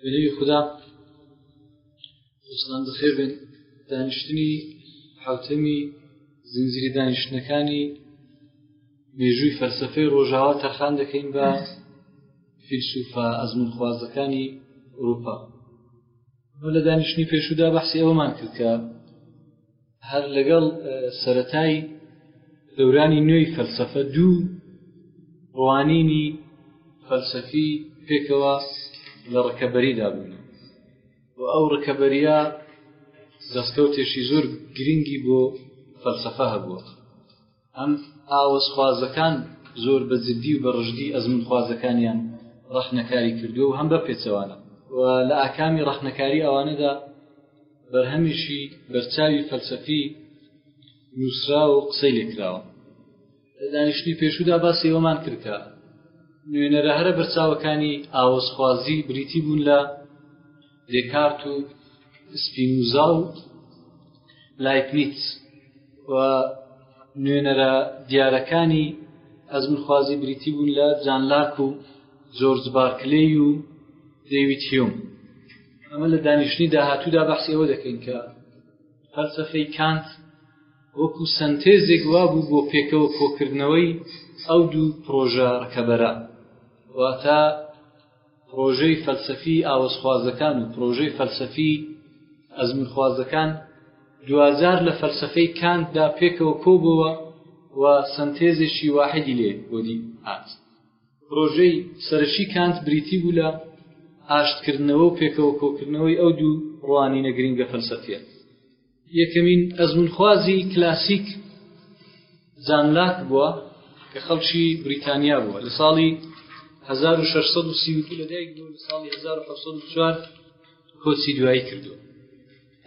بەنێوی خوددا ئسلام بەخێر بێن دانیشتنی حوتەمی زنجری دانیشتنەکانی مێژووی فەلسفەی ڕۆژاوا تەرخان دەکەین بە فیلسوفە ئەزمون خوازەکانی ئەوروپا لە دانیشتنی پێشودا بەحسی ئەومان کرد کە هەر لەگەڵ سەتای دەورانی نوێی فەلسەفە دوو ڕوانینی فەلسەفی پێکەوە لە ڕکەبەریدا بوون و ئەو ڕکەبەریە دەستکەوتێکی زۆر گرنگی بۆ فەلسەفە هەبووە ئەم ئاوەزخوازەکان زۆر بە جدی و بە ڕژدی ئەزمونخوازەکانیان ڕەخنەکاری کردووە و هەم بە پێچەوانە و لە ئاکامی ڕەخنەکاری ئەوانەدا بەرهەمیشی بەرچاوی فەلسەفی نووسرا و قسەی لێکراوە لە دانیشتنی پێشودا باسی ئەومان کردکە نوێنەرە هەرە بەرچاوەکانی ئاوەزخوازی بریتی بوون لە دێکارت و سپینوزا و لایپنیت و نوێنەرە دیارەکانی ئەزمخوازی بریتی بوون لە جانلاک و جۆرج بارکلێی و دەیویت هیوم ئەمە لە دانیشتنی داهاتوودا بەحسی ئەوە دەکەین کە فەلسەفەی کانت وەکو سنتێزێک وا بوو بۆ پێکەوە کۆکردنەوەی ئەو دوو پرۆژە ڕکەبەرە واتە پڕۆژەی فەلسەفیی ئاوەزخوازەکان و پڕۆژەی فەلسەفیی ئەزموونخوازەکان دواجار لە فەلسەفەی کانتدا پێکەوە کۆ بۆوە و سەنتێزێکی واحیدی لێ بۆ دی هات. پڕۆژەی سەرەکی کانت بریتی بوو لە ئاشتکردنەوە و پێکەوە کۆکردنەوەی ئەو دوو ڕوانینە گرینگە فەلسەفییە. یەکەمین ئەزمونخوازی کلاسیک جان لاک بووە کە خەڵکی بریتانیا بووە لە ساڵی 1632 لەدایک بوو لە ساڵی 1940 کۆچی دوایی کردووە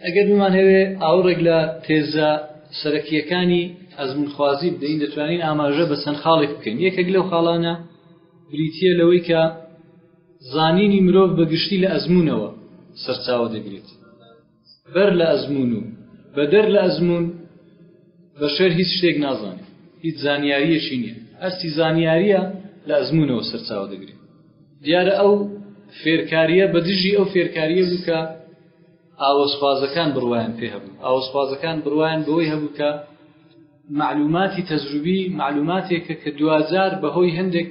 ئەگەر بمان هەوێ ئاوڕێک لە تێزە سەرەکیەکانی ئەزمونخوازی بدەین دەتوانین ئاماژە بە چەند خاڵێک بکەین یەکێک لەو خاڵانە بریتە لەوەی کە زانینی مرۆڤ بەگشتی لە ئەزمونونەوە سەرچاوە دەگرێت بەر لە ئەزموون و بەدەر لە ئەزموون بەشەر هیچ شتێک نازانێت هیچ زانیاریەکی نییە هەرسی زانیاریە لە ئەزمونەوە سەرچاوە دەگرێت دیارە ئەو فێرکاریە بە دژی ئەو فێرکاریە بوو کە ئاوەسخوازەکان بڕوایان پێ هەبوو ئاوەسخوازەکان بڕوایان بەوەی هەبوو کە معلوماتی تەزروبی معلوماتێکە کە دوجار بەهۆی هەندێک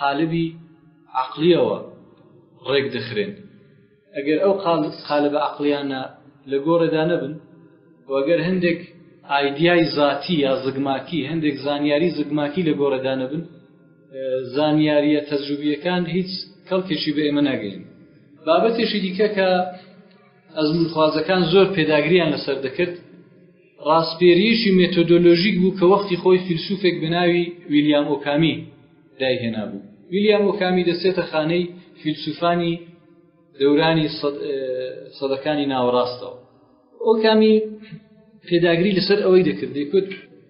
قالبی عقلیەوە ڕێک دەخرێن ئەگەر ئەو قالبە عەقڵیانە لە گۆڕێدا نەبن و ئەگەر هەندێک ئایدیای زاتی یا زگماکی هەندێک زانیاری زگماکی لە گۆڕێدا نەبن زانیاریە تەجروبیەکان هیچ کەڵکێکی بە ئێمە ناگەین بابەتێکی دیکە کە ئەزمونخوازەکان زۆر پێداگریان لەسەر دەکرد ڕاستپێریشی مێتۆدۆلۆژیک بوو کە وەختی خۆی فیلسوفێک بەناوی ویلیام ئۆکامی دای هێنابوو ویلیام ئۆکامی دەچێتە خانەی فیلسوفانی دەورانی سەدەکانی ناوەڕاستەوە ئۆکامی پێداگری لەسەر ئەوەی دەکرد دەکوت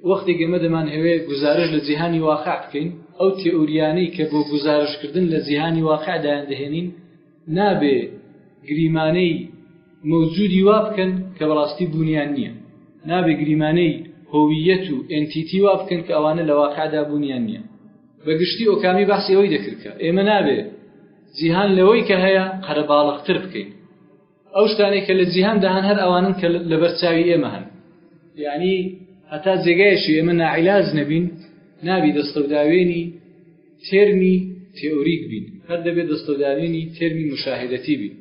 وەختی گەمە دەمان هەوێ گزارش لە جیهانی واقع بکەین ئەو تێئوریانەی کە بۆ گزارشکردن لە جیهانی واقع دایان دەهێنین نابێ گریمانەی مەوجودی وا بکەن کە بەڕاستی بوونیان نییە، نابێ گریمانەی هۆوییەت و ئێنتیتی وا بکەن کە ئەوانە لە واقعدا بوونیان نییە. بە گشتی ئۆکامی بەحسی ئەوەی دەکرد کە ئێمە نابێ جیهان لەوەی کە هەیە قەرەباڵغتر بکەین. ئەو شتانەی کە لە جیهاندا هەن هەر ئەوانەن کە لەبەر چاوی ئێمە هەن. یانی هەتا جێگایەکی ئێمە ناعیلاج نەبین، نابی دەستەوداوێنی. تێرمی تێئوریک بیت هەر دەبێت دەستەودانێنی تێرمی مشاهدەتی بیت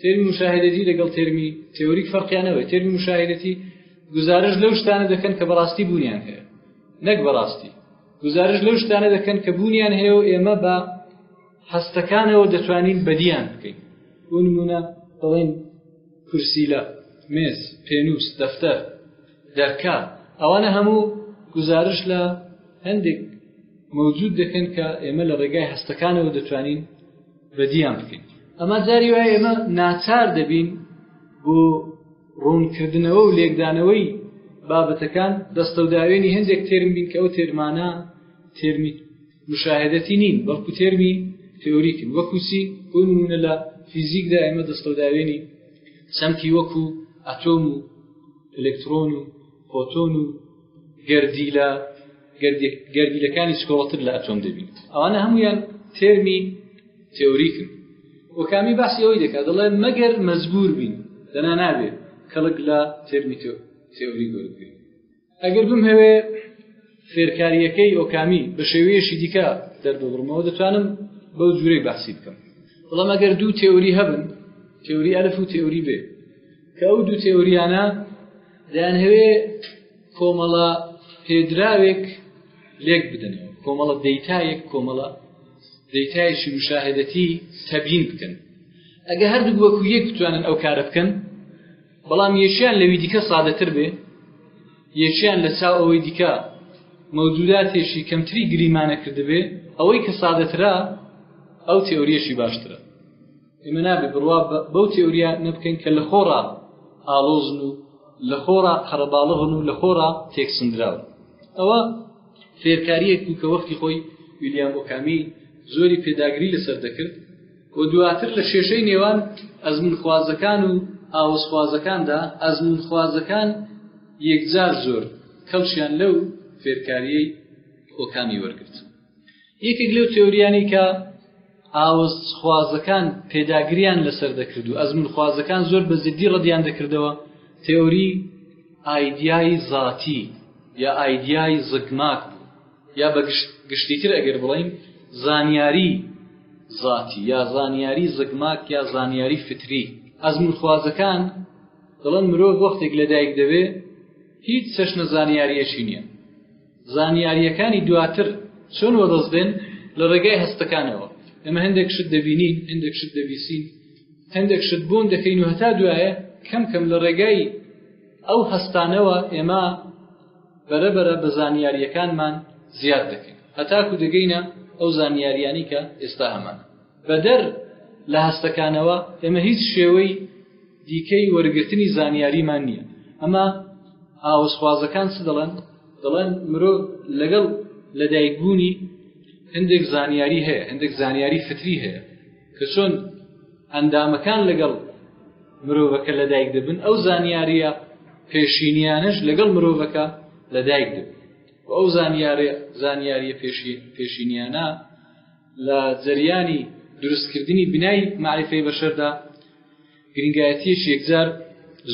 تێرمی مشاهدەتی لەگەڵ تێرمی تێوریک فەرقیانەوە تێرمی مشاهدەتی گزارش لەو شتانە دەکەن کە بەڕاستی بوونیان هەیە نەک بەڕاستی گزارش لەو شتانە دەکەن کە بوونیان هەیە و ئێمە بە هەستەکانەوە دەتوانین بەدیان بکەین بۆ نمونە دەڵێن کورسیلە مێز پێنووس دەفتەر دەرکا ئەوانە هەموو گوزارش لە هەندێک مەوجود دەکەن کە ئێمە لە ڕێگای هەستەکانەوە دەتوانین بەدیان بکەین ئەمە جاری وای ئێمە ناچار دەبین بۆ ڕوونکردنەوە و لێکدانەوەی بابەتەکان دەستەوداوێنی هەندێک تێرم بین کە ئەو تێرمانە تێرمی مشاهدەتی نین بەڵکو تێرمی تئوریکن وەکوسی بۆ نمونە لە فیزیکدا ئێمە دەستەوداوێنی چەمکی وەکو ئەتۆم و ئەلکترۆن و پۆتۆن و گەردیلە گەردیلەکانی چکۆڵەتر لە ئەتۆم دەبین ئەوانە هەمویان تێرمی تێوریکن وەکامی باسی ئەوەی دەکا دەڵێ مەگەر مەزبور بین دەنا نابێت کەڵک لە تێرمی تێوری گەورگرین ئەگەر بم هەوێ فێرکارییەکەی ئۆکامی بە شێوەیەشی دیکە دەردەبڕمەوە دەتوانم بەو جورەی بەحسی بکەم بەڵام ئەگەر دوو تێوری هەبن تێوری ئەلف و تێوری بێ کە ئەو دوو تێوریانە دەیان هەوێ کۆمەڵە پێدراوێک لێک بدەنەوە کۆمەڵە دەیتایەک کۆمەڵە دەیتایشی مشاهدەتی تەبین بکەن ئەگە هەردوو وەکو یەک بتوانن ئەو کارە بکەن بەڵام یەکیان لەوی دیکە سادەتر بێ یەکیان لە چاو ئەوەی دیکە مەودوداتێکی کەمتری گریمانە کردبێ ئەوەی کە سادەترا ئەو تێوریەشی باشترە ئێمە نابێ بڕوا بەو تێوریا نەبکەین کە لە خۆڕا ئاڵۆزن و لە خۆڕا قەرەباڵغن و لە خۆڕا تێکسندراوە ئەوە فێرکاریەک بوو کە وەختی خۆی ویلیام ئۆکامی زۆری پێداگری لەسەر دەکرد و دواتر لە کێشەی نێوان ئەزمونخوازەکان و ئاوەزخوازەکاندا ئەزمونخوازەکان یەکجار زۆر کەڵکیان لەو فێرکاریەی ئۆکامی وەرگرت یەکێک لەو تێوریانی کە ئاوەزخوازەکان پێداگریان لەسەر دەکرد و ئەزمونخوازەکان زۆر بە زدی ڕەدیان دەکردەوە تێوری ئایدیای زاتی یا ئایدیای زگماک یا بە گشتیتر ئەگەر بڵێین زانیاری زاتی یا زانیاری زگماک یا زانیاری فتری ئەزمونخوازەکان دەڵێن مرۆڤ وەختێک لەدایک دەبێ هیچ چەشنە زانیاریەکی نییە زانیاریەکانی دواتر چۆن وەدەستێن لە ڕێگای هەستەکانەوە ئەمە هەندێک شت دەبینین هەندێک شت دەبیسین هەندێک شت بوون دەکەین و هەتا دوایە کەم کەم لە ڕێگای ئەو هەستانەوە ئێمە بەرە بەرە بە زانیاریەکانمان زیاد دەکەین هەتاکو دەگەینە ئەو زانیاریانەی کە ئێستا هەمانە. بەدەر لە هەستەکانەوە ئێمە هیچ شێوەی دیکەی وەرگرتنی زانیاریمان نییە ئەمە هاوسخوازەکان چ دەڵێن دەڵێن مرۆڤ لەگەڵ لەدایکبوونی هەندێک زانیاری هەیە هەندێک زانیاری فتری هەیە کە چۆن ئەندامەکان لەگەڵ مرۆڤەکە لەدایک دەبن ئەو زانیاریە پێشینیانەش لەگەڵ مرۆڤەکە لەدایک دەبن و ئەو زانیارە زانیاریە پێشینیانە لە جەریانی دروستکردنی بنای معرفەی بەشەردا گرنگایەتیەکی یەکجار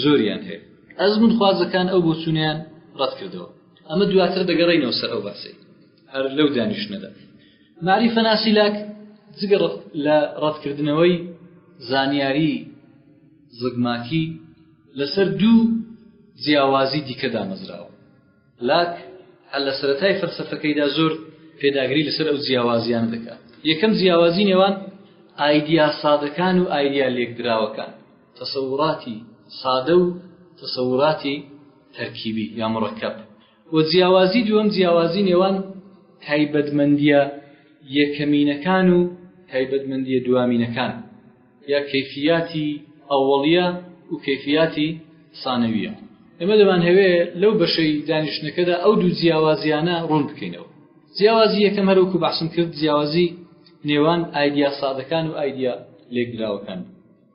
زۆریان هەیە ئەزمون خوازەکان ئەو بۆچونیان ڕەت کردەوە ئەمە دواتر دەگەڕینەوە سەر ئەو باسی هەر لەو دانیشتنەدا مەعریفە ناسی لاک جگە لە ڕەتکردنەوەی زانیاری زگماکی لەسەر دوو جیاوازی دیکە دامەزراوە لاک هەر لە سەتای فەلسفەکەیدا زۆر پێداگری لەسەر ئەو جیاوازیان دەکات یەکەم جیاوازی نێوان ئایدیا سادەکان و ئایدیا لێکدراوەکان تەسەوراتی سادە و تەسەوراتی تەرکیبی یا مڕکەب و جیاوازی دووەم جیاوازی نێوان تایبەتمەندیە یەکەمینەکان و تایبەتمەندیە دوامینەکان یا کەیفیاتی ئەوەڵیە و کەیفیاتی سانەویە ئێمە دەمان هەوێ لەو بەشەی دانیشتنەکەدا ئەو دوو جیاوازیانە ڕوون بکەینەوە جیاوازی یەکەم هەروکو بەحسم کرد جیاوازی نێوان ئایدیا سادەکان و ئایدیا لێکدراوەکان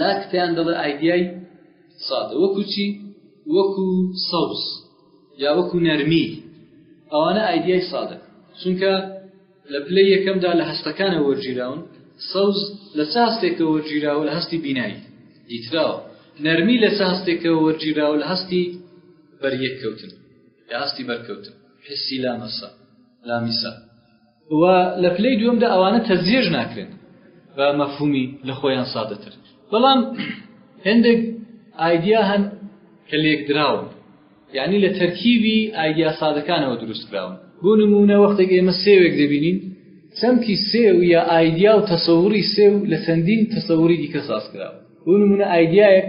لاک پێیان دەڵێ ئایدیای سادە وەکو چی وەکو سەوز یا وەکو نەرمی ئەوانە ئایدیای سادە چونکە لە پلەی یەکەمدا لە هەستەکانە وەرگیراون سەوز لە چ هەستێکە وەرگیراوە لە هەستی بینایی دیتراوە نەرمی لە چ هەستێکە وەرگیراوە لە هەستی بەریەککەوتن یا هەستی بەرکەوتن حسی لامەسە لامیسە و لە پلەی دووەمدا ئەوانە تەزیێژ ناکرێن بە مەفهومی لە خۆیان سادەتر بەڵام هەندێک ئایدیا هەن کە لێکدراون یعنی لە تەرکیبی ئایدیا سادەکانەوە دروستکراون بۆ نمونە وەختێک ئێمە سێوێک دەبینین چەمکی سێو یا ئایدیا و تەسەوری سێو لە چەندین تەسەوری دیکە سازکراوە بۆ نمونە ئایدیایەک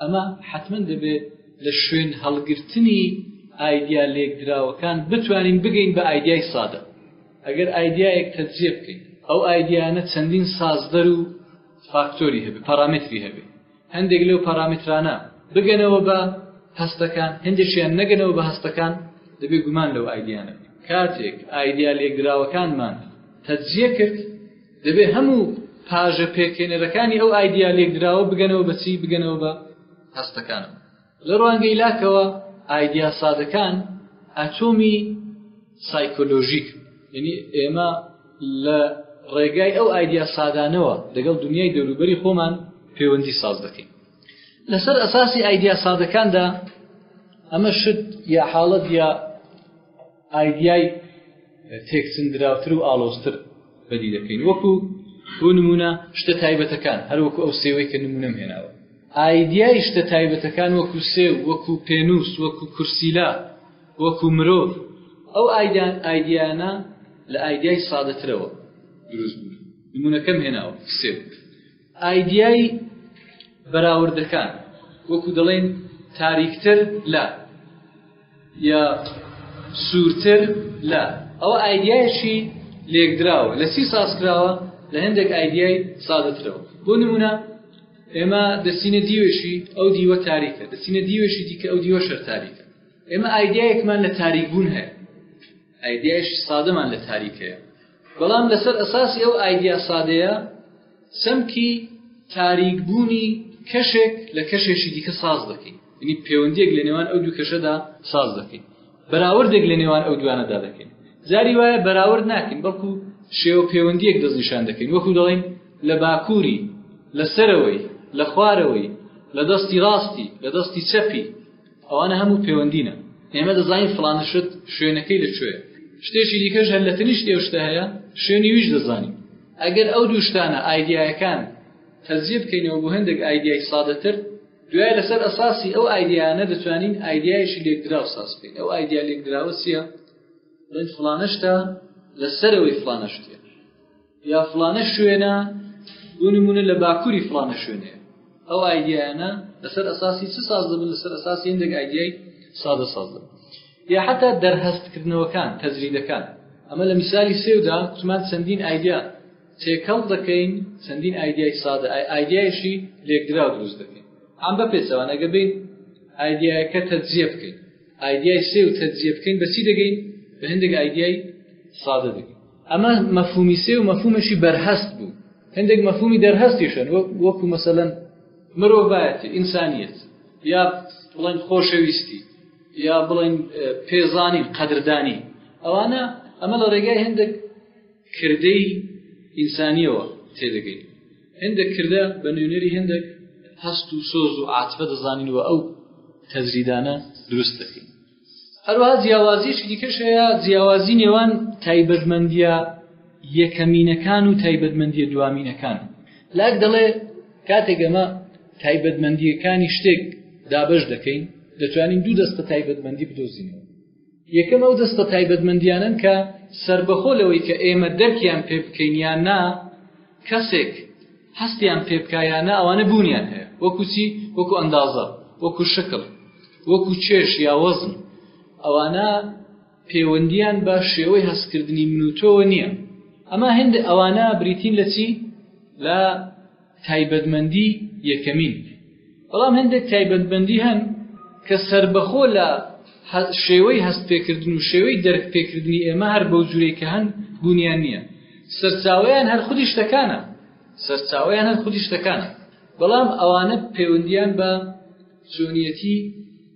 ئەمە حەتمەن دەبێت لە شوێن هەڵگرتنی ئایدیا لێکدراوەکان بتوانین بگەین بە ئایدیای سادە ئەگەر ئایدیایەک تەجزیە بکەین ئەو ئایدیانە چەندین سازدەر و فاکتۆری هەبێ پارامتری هەبێ هەندێک لەو پارامترانە بگەنەوە بە هەستەکان هەندێکیان نەگەنەوە بە هەستەکان دەبێت گومان لەو ئایدیانە کاتێک ئایدیا لێکدراوەکانمان تەجزیە کرد دەبێت هەموو پاژە پێکهێنەرەکانی ئەو ئایدیا لێکدراوە بگەنەوە بە چی بگەنەوە بە هەستەکانم لە ڕوانگەی لاکەوە ئایدیا سادەکان ئەتۆمی سایکۆلۆژیک یعنی ئێمە لە ڕێگای ئەو ئایدیا سادانەوە دەگەڵ دنیای دەوروبەری خۆمان پەیوەندی ساز دەکەین لەسەر ئەساسی ئایدیا سادەکاندا ئەمە شت یا حاڵەت یا ئایدیای تێکچندراوتر و ئاڵۆزتر بەدی دەکەین وەکو بۆ نمونە شتە تایبەتەکان هەروەکو ئەو سێوەی کە نمونەم هێناوە ئایدیای شتە تایبەتەکان وەکو سێو وەکو پێنووس وەکو کورسیلا وەکو مرۆڤ ئەو ئایدان ئایدیانە لە ئایدیای سادەترەوە دروست بوون نمونونەکەم هێناوە سێو ئایدیای بەراوردەکان وەکو دەڵێن تاریکتر لە یا سوورتر لە ئەوە ئایدیایشی لێکدراوە لە سی ساز کراوە لە هەندێک ئایدیای سادەترەوە بۆ نمونە ئێمە دەسینە دیوێشی ئەو دیوە تاریکە دەسینە دیوێشی دیکە ئەو دیوە شەر تاریکە ئێمە ئایدایەکمان لە تاریک بوون هەیە ئایدیایەکی سادەمان لە تاریک هەیە، بەڵام لەسەر ئەساسی ئەو ئایدیا سادەیە چەمکی تاریکبوونی کەشێک لە کەشێکی دیکە ساز دەکەین، یعنی پەیوەندیەک لە نێوان ئەو دوو کەشەدا ساز دەکەین، بەراوردێک لە نێوان ئەو دوانەدا دەکەین، جاری وایە بەراورد ناکەین بەڵکو شێوە پەیوەندیەک دەستنیشان دەکەین، وەکو دەڵێین لە باکووری، لە سەرەوەی، لە خوارەوەی، لە دەستی ڕاستی، لە دەستی چەپی. ئەوانە هەموو پێوەندینە ئێمە دەزانین فڵانە شت شوێنەکەی لە کوێیە شتێکی دیکەش هەر لە تەنیشت ئێو شتە هەیە شوێنی ویش دەزانین ئەگەر ئەو دوو شتانە ئایدیایەکان تەزیە بکەینەوە بۆ هەندێک ئایدیای سادەتر دوای لەسەر ئەساسی ئەو ئایدیانە دەتوانین ئایدیایشی لێکدراو ساز بکەین ئەو ئایدیا لێکدراوە چییە فڵانە شتە لەسەرەوەی فڵانە شتە یا فڵانە شوێنە بۆ نمونە لە باکووری فڵانە شوێنەیە ئەو ئایدیایانە لەسەر ئەساسی چ ساز دەبن لەسەر ئەساسی هندێک ئایدیای سادە ساز دەبن یا حتا دەرهەستکردنەوەکان تەجریدەکان ئەمە لە میسالی سێودا کوتمان چەندین ئایدیا تێکەڵ دەکەین چەندین ئایدیای سادە ئایدیایشی لێکدراو دروست دەکەین ئەم بە پێچەوانەگە بین ئایدیایەکە تەجزیە بکەین ئایدیای سێ و تەجزیە بکەین بەچی دەگەین بە هەندێک ئایدیای سادە دەگەین ئەمە مەفهومی سێ و مەفهومێکی بەرهەست بوو هەندێک مەفهومی دەرهەستیشن وەکو مەسەلەن مرۆڤایەتی ئینسانیت یا بڵێن خۆشەویستی یا بڵێن پێزانی قەدردانی ئەوانە ئەمە لە ڕێگای هەندێک کردەی ئینسانیەوە تێدەگەین هەندێک کردە بە نوێنەری هەندێک هەست و سۆز و عاتفە دەزانینەوە ئەو تەزریدانە دروست دەکەین هەروەها جیاوازیەکی دیکەش هەیە جیاوازی نێوان تایبەتمەندیە یەکەمینەکان و تایبەتمەندیە دوامینەکان لاک دەڵێ کاتێک ئەمە تایبەتمەندیەکانی شتێک دابش دەکەین دەتوانین دوو دەستە تایبەتمەندی بدۆزینەوە یەکەم ئەو دەستە تایبەتمەندیانن کە سربەخۆ لەوەی کە ئێمە دەرکیان پێ بکەین یان نا کەسێک هەستیان پێ بکا یا نا ئەوانە بوونیان هەیە وەکو چی وەکو ئەندازە وەکو شکڵ وەکو چێش یا وەزن ئەوانە پێوەندیان بە شێوەی هەستکردنی من و تۆوە نییە ئەمە هەند ئەوانە بریتین لە چی لە تایبەتمەندی یەکەمین بەڵام هەندێک تایبەتمەندی هەن کە سەربەخۆ لە شێوەی هەست پێکردن و شێوەی دەرک پێکردنی ئێمە هەر بەو جورەی کە هەن بوونیان نییە سەرچاویان هەر خودی شتەکانە سەرچاویان هەر خودی شتەکانە بەڵام ئەوانە پەیوەندیان بە چۆنیەتی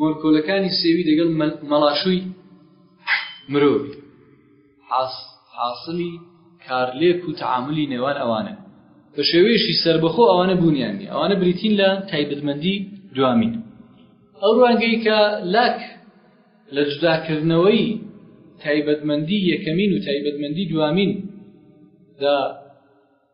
مۆلکۆلەکانی سێوی دەگەڵ مەڵاشووی مرۆڤ حاصلی کارلێک و تعاملی نێوان ئەوانە بە شێوەیەشی سربەخۆ ئەوانە بوونیان نیە ئەوانە بریتین لە تایبەتمەندی دوامین ئەو ڕوانگەی کە لاک لە جوداکردنەوەی تایبەتمەندی یەکەمین و تایبەتمەندی دوامین دا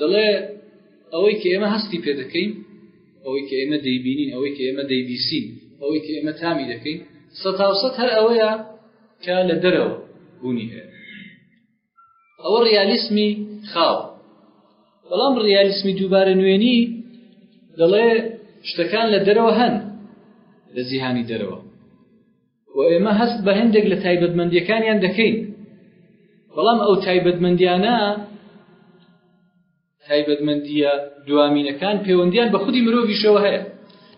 دەڵێ ئەوەی کە ئێمە هەستی پێ دەکەین ئەوەی کە ئێمە دەیبینین ئەوەی کە ئێمە دەیبیسین ئەوەی کە ئێمە تامی دەکەین سەتاوسەت هەر ئەوەیە کە لە دەرەوە بوونی هەیە ئەوە ڕیالیسمی خاو بەڵام ڕیالیسمی دووبارە نوێنی دەڵێ شتەکان لە دەرەوە هەن لە زیهانی دەرەوە و ئێمە هەست بە هەندێک لە تایبەتمەندیەکانیان دەکەین بەڵام ئەو تایبەتمەندیانە تایبەتمەندیە دوامینەکان پەیوەندیان بە خودی مرۆڤیشەوە هەیە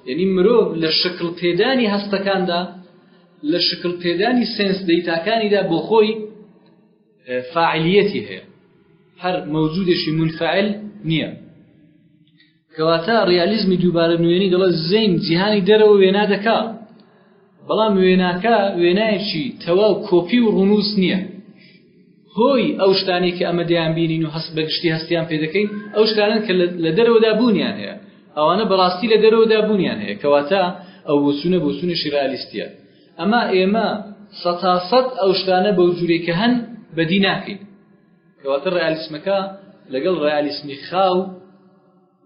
یعنی مرۆڤ لە شکل پێدانی هەستەکاندا لە شکل پێدانی سنس دەیتاکانیدا بۆ خۆی فعالیەتی هەیە هەر مەوجودێکی منفعل نییە کەواتە ڕیالیزمی دووبارە نوێنی دەڵە زەین جیهانی دەرەوە وێنا دەکا بەڵام وێناکە وێنایەکی تەواو کۆپی و ڕونوس نییە هۆی ئەو شتانی کە ئەمە دەیان بینین و هەست بەگشتی هەستیان پێ دەکەین ئەو شتانن کە لە دەرەوەدا بوونیان هەیە ئەوانە بەڕاستی لە دەرەوەدا بوونیان هەیە کەواتە ئەو بۆچونە بۆچونە شیرالیستە ئەما ئێمە سەتاسەد ئەو شتانە بەو جوورێکە هەن بەدی ناکەین کەواتە ڕیالیسمەکە لەگەڵ ڕیالیسمی خاو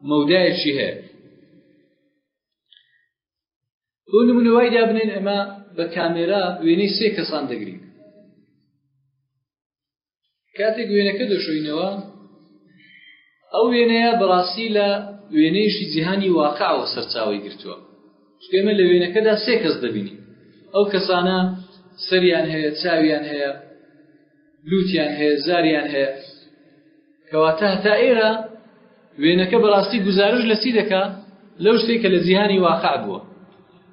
مەودایەکی هەیە بۆ نمونە وای دابنێن ئەمە بە کامێرا وێنەی سێ کەسان دەگرین کاتێک وێنەکە دەشوینەوە ئەو وێنەیە بەڕاستی لە وێنەیەشی جیهانی واقعەوە سەرچاوی گرتووە شتێمە لە وێنەکەدا سێ کەس دەبینی ئەو کەسانە سەریان هەیە چاویان هەیە لوتیان هەیە زاریان هەیە کەواتە هەتا ئێرە وێنەکە بەڕاستی گزارش لە چی دەکا لەو شتێک کە لە جیهانی واقع بووە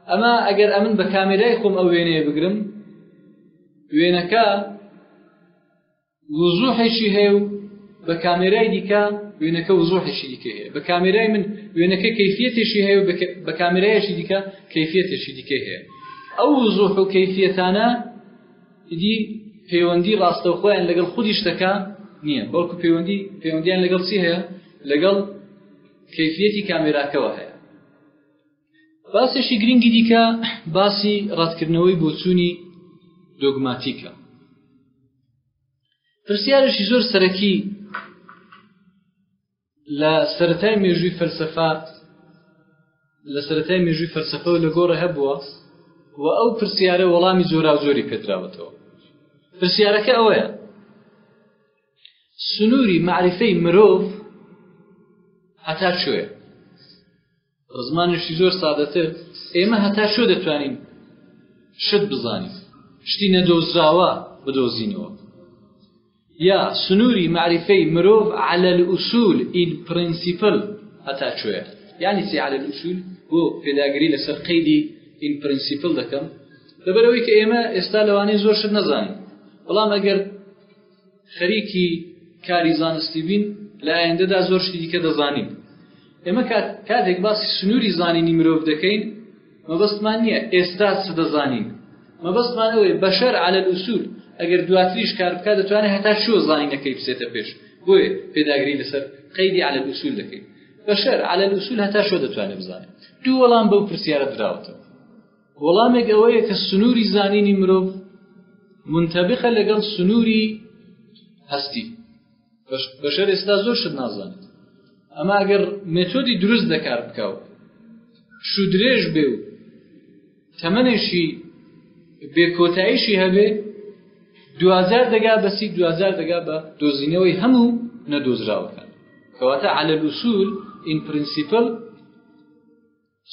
ئەمە ئەگەر ئەمن بە کامێرای خۆم ئەو وێنەیە بگرم وێنەکە وزوحێکی هەیە و بە کامێرای دیکە وێنەکە وزوحێکی دیکە هەیە بە کامێرای من وێنەکە کەفیەتێکی هەیە و بە کامێرایەکی دیکە کەفیەتێکی دیکە هەیە ئەو وزوح و کەفیەتانە ئیدی پەیوەندی ڕاستەوخۆیان لەگەڵ خودی شتەکە نییە بەڵکو پەیوەندی پەیوەندیان لەگەڵ چی هەیە لەگەڵ کەفیەتی کامێراکەوە هەیە باسێکی گرنگی دیکە باسی ڕەتکردنەوەی بۆچوونی دۆگماتیکە پرسیارشی زۆر سەرەکی لە سەرەتای مێژووی فەلسەفە لە سەرەتای مێژووی فەلسەفە و لە گۆڕێ هەبووە و ئەو پرسیارە وەڵامی جۆرا و جۆری پێدراوەتەوە پرسیارەکە ئەوەیە سنووری معرفەی مرۆڤ هەتا کوێ بە زمانێکی زۆر سادەتر ئێمە هەتا شو دەتوانین شت بزانین شتی نەدۆزراوە بدۆزینەوە یا سنووری معریفەی مرۆڤ على الأصول in principle هەتا چۆیە یعنی چی على الأصول بۆ پێداگری لەسەر قەیدی in principle دەکەم لەبەرەوەی کە ئێمە ئێستا لەوانەیە زۆر شت نەزانین بەڵام ئەگەر خەریکی کاری زانستی بین لە ئایندەدا زۆر شتی دیکە دەزانین ئێمە کاتێک باسی سنووری زانینی مرۆڤ دەکەین مەبەستمان نییە ئێستا چ دەزانین مەبەستمان ئەوەیە بەشەر على الوسول ئەگەر دواتریش کار بکات دەتوانێت هەتا شۆ زانینەکەی بچێتە پێش بۆیە پێداگری لەسەر قەیدی على الوسول دەکەین بەشەر على الوسول هەتا شۆ دەتوانێت بزانێت دوو وەڵام بەو پرسیارە دراوەتەوە وەڵامێک ئەوەیە کە سنووری زانینی مرۆڤ منتەبقە لەگەڵ سنووری هەستی بەشەر ئێستا زۆر شت نازانێت ئەما ئەگەر مێتۆدی دروست دەکار بکە و شودرێژ بێ و تەمەێشی بێکۆتاییشی هەبێ دوجار دەگا بەسی دوجار دەگا بە دۆزینەوەی هەموو نەدۆزراوەکان کەواتە على الوسول این پرینسیپل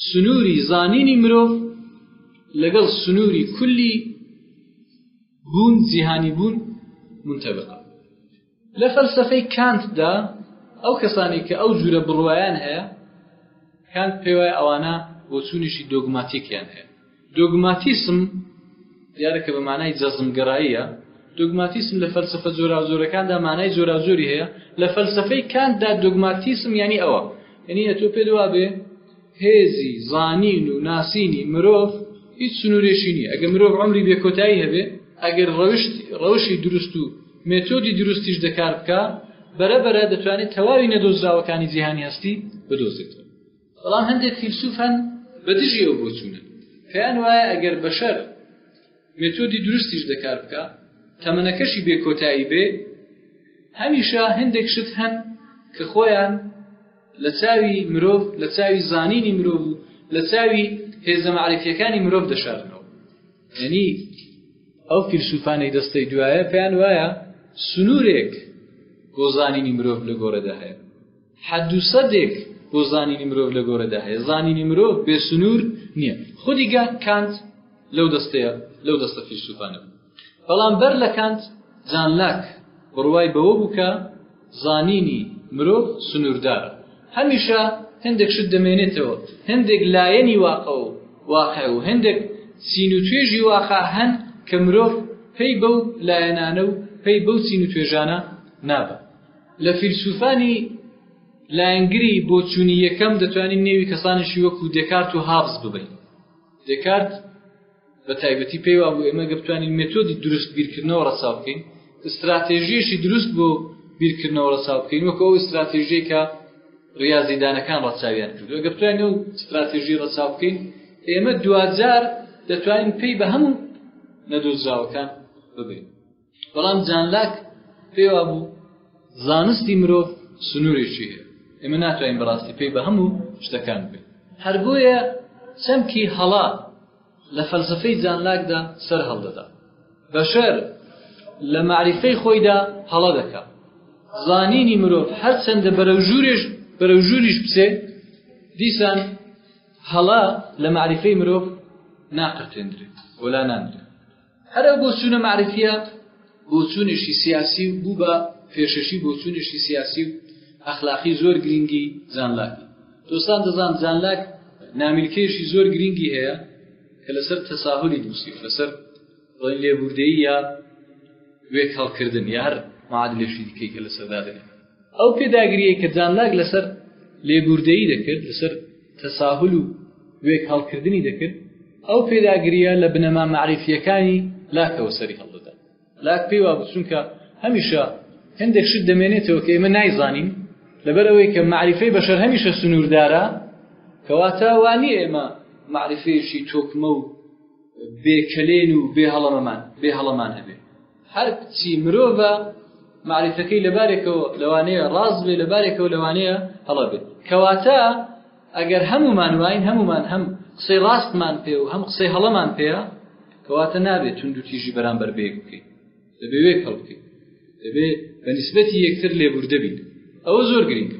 سنووری زانینی مرۆڤ لەگەڵ سنووری کولی بوون جیهانی بوون منتەبقە لە فەلسەفەی کانتدا ئەو کەسانی کە ئەو جورە بڕوایان هەیە کانت پێوای ئەوانە بۆچوونیشی دۆگماتیکیان هەیە دۆگماتیسم دیارە کە بە مانای جەزمگەراییە، دۆگماتیسم لە فەلسەفە جۆراوجۆرەکاندا مانای جۆراوجۆری هەیە، لە فەلسەفەی کانتدا دۆگماتیسم یانی ئەوە، یانی ئەتۆ پێت وابێ هێزی زانین و ناسینی مرۆڤ هیچ سنوورێکی نییە، ئەگەر مرۆڤ عەمری بێکۆتایی هەبێ، ئەگەر ڕەوشی دروست و مێتۆدی دروستیش دەکار بکا، بەرەبەرە دەتوانێت تەواوی نەدۆزراوەکانی جیهانی هەستی بدۆزێتەوە. بەڵام هەندێک فیلسوف هەن بە دژی ئەو بۆچوونە پێیان وایە ئەگەر بەشەر مێتۆدی دروستیش دەکار بکە تەمەنەکەشی بێ کۆتایی بێ هەمیشە هەندێک شت هەن کە خۆیان لە چاوی مرۆڤ لە چاوی زانینی مرۆڤ و لە چاوی هێزە معرفیەکانی مرۆڤ دەشارنەوە یعنی ئەو فیلسوفانەی دەستەی دوایە پێیان وایە سنوورێک بۆ زانینی مرۆڤ لە گۆڕێدا هەیە حەد و سەدێک بۆ زانینی مرۆڤ لە گۆرەدا هەیە، زانینی مرۆڤ بێ سنوور نییە. خودی کانت لەو دەستەیە، لەو دەستە فیلسووفانە بوو. بەڵام بەر لە کانت، جان لاک بڕوای بەوە بوو کە زانینی مرۆڤ سنووردارە. هەمیشە هەندێک شت دەمێنێتەوە، هەندێک لایەنی واقع و واقع و هەندێک چین و توێژی واقع هەن کە مرۆڤ پەی بەو لایەنانە و پەی بەو چین و توێژانە نابا. لە فیلسوفانی لایەنگری بۆچوونی یەکەم دەتوانین نێوی کەسانیشی وەکو دێکارت و هابز ببەین دێکارت بە تایبەتی پێی وابوو ئێمە گە بتوانین مێتۆدی دروست بیرکردنەوە ڕەچاو بکەین استراتێژیەشی دروست بۆ بیرکردنەوە ڕەچاو بکەین وەکو ئەو استراتێژیە کە ڕاضیدانەکان ڕەچاویان کرد گە بتوانین ئەو استراتێژی ڕەچاو بکەین ئێمە دوجار دەتوانین پێی بە هەموو نەدۆزراوەکان ببین بەڵام جان لاک پێی وابوو زانستی مرۆڤ سنوورێکی هەیە ئێمە ناتوانین بەڕاستی پێی بە هەموو شتەکان بێت هەر بۆیە چەمکی هەڵا لە فەلسفەی جان لاکدا سەر هەڵدەدا بەشەر لە معریفەی خۆیدا هەڵە دەکا زانینی مرۆڤ هەرچەندە بەرەو ژوورێش بەرەو ژووریش بچێ دیسان هەڵا لە معریفەی مرۆڤ ناقرتێندرێت وەلا ناندرێت هەر ئەو بۆچوونە مەعریفییە بۆچوونێکی سیاسی و بوو بە پێشەشی بۆچوونێکی سیاسی و ئەخلاقی زۆر گرینگی زانلاکی دۆستان دەزان زانلاک نامیلکەیەکی زۆر گرینگی هەیە کە لەسەر تەساهلی دووسی لەسەر بڵین لێبوردەیی یا وێک هەڵکردن یا هەر معادلێکی دیکەی کە لەسەردادنێ ئەو پێداگریەی کە جان لاک لەسەر لێبوردەیی دەکرد لەسەر تەساهل و وێک هەڵکردنی دەکرد ئەو پێداگریە لە بنەما معریفیەکانی لاکەوە سەری هەڵدەدا لاک پێی وابوو چونکە هەمیشە هەندێک شت دەمێنێتەوە کە ئێمە نایزانین لەبەر ئەوەی کە معریفەی بەشەر هەمیشە سنووردارە کەواتە وانی ئێمە معریفەیەکی تۆکمە و بێکەلێن و بێ هەڵەمان بێ هەڵەمان هەبێت هەرچی مرۆڤە مەعریفەکەی لە بارێکەوە لەوانەیە ڕاست بێ لە بارێکەوە لەوانەیە هەڵە بێ کەواتە ئەگەر هەمومان واین هەمومان هەم قسەی ڕاستمان پێ و هەم قسەی هەڵەمان پێە کەواتە نابێت تونند و تیژی بەرامبەر بەیەک بکەیت دەبێ وێک هەڵبکەیت دەبێ بە نسبەتی یەکتر لێبوردەبین ئەوە زۆر گرنگە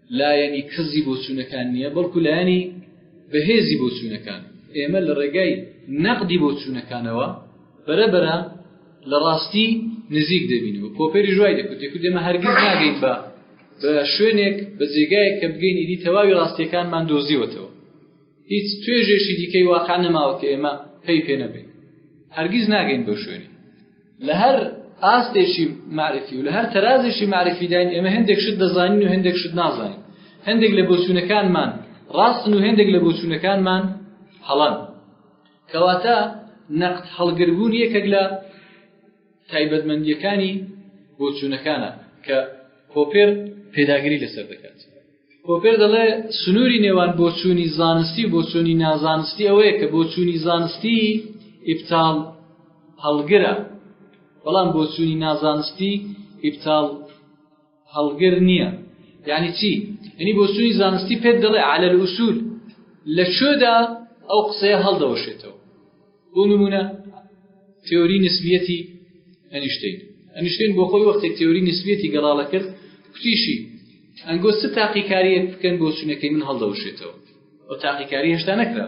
لایەنی کزی بۆچوونەکان نییە، بەڵکو لایەنی بەهێزی بۆچوونەکان. ئێمە لە ڕێگای نەقدی بۆچوونەکانەوە بەرەبەرە لە ڕاستی نزیک دەبینەوە. پۆپێریش وای دەکرد، دەکرد ئێمە هەرگیز ناگەین بە بە شوێنێک، بە جێگایەک کە بگەین ئیدی تەواوی ڕاستییەکانمان دۆزیوەتەوە. هیچ توێژێکی دیکەی واقع نەماوە کە ئێمە پەی پێ نەبەین هەرگیز ناگەین بەو شوێنی لە هەر ئاستێکی معرفی و لە هەر تەرازێکی معرفیداین ئێمە هەندێک شت دەزانین و هەندێک شت نازانین هەندێک لە بۆچوونەکانمان ڕاستن و هەندێک لە بۆچوونەکانمان هەڵەن کەواتە نەقد هەڵگربوون یەکێک لە تایبەتمەندییەکانی بۆچوونەکانە کە پۆپێر پێداگری لەسەر دەکات پۆپێر دەڵێ سنووری نێوان بۆچوونی زانستی و بۆچوونی نازانستی ئەوەیە کە بۆچوونی زانستی ئیبتال هەڵگرە بەڵام بۆچوونی نازانستی ئیبتال هەڵگر نیە یانی چی یانی بۆچونی زانستی پێت دەڵێ عەلە الاسول لە کوێدا ئەو قسەیە هەڵدەوەشێتەوە بۆ نمونە تێۆری نسبیەتی ئەنیشتین ئەنیشتین بۆ خۆی وەختێک تێۆری نسبیەتی گەڵاڵە کرد کوتیشی ئەنگۆ چ تاقیکاریەک بکەن بۆ چونەکەی من هەڵدەوشێتەوە ئەو تاقیکاری هێشتا نەکرا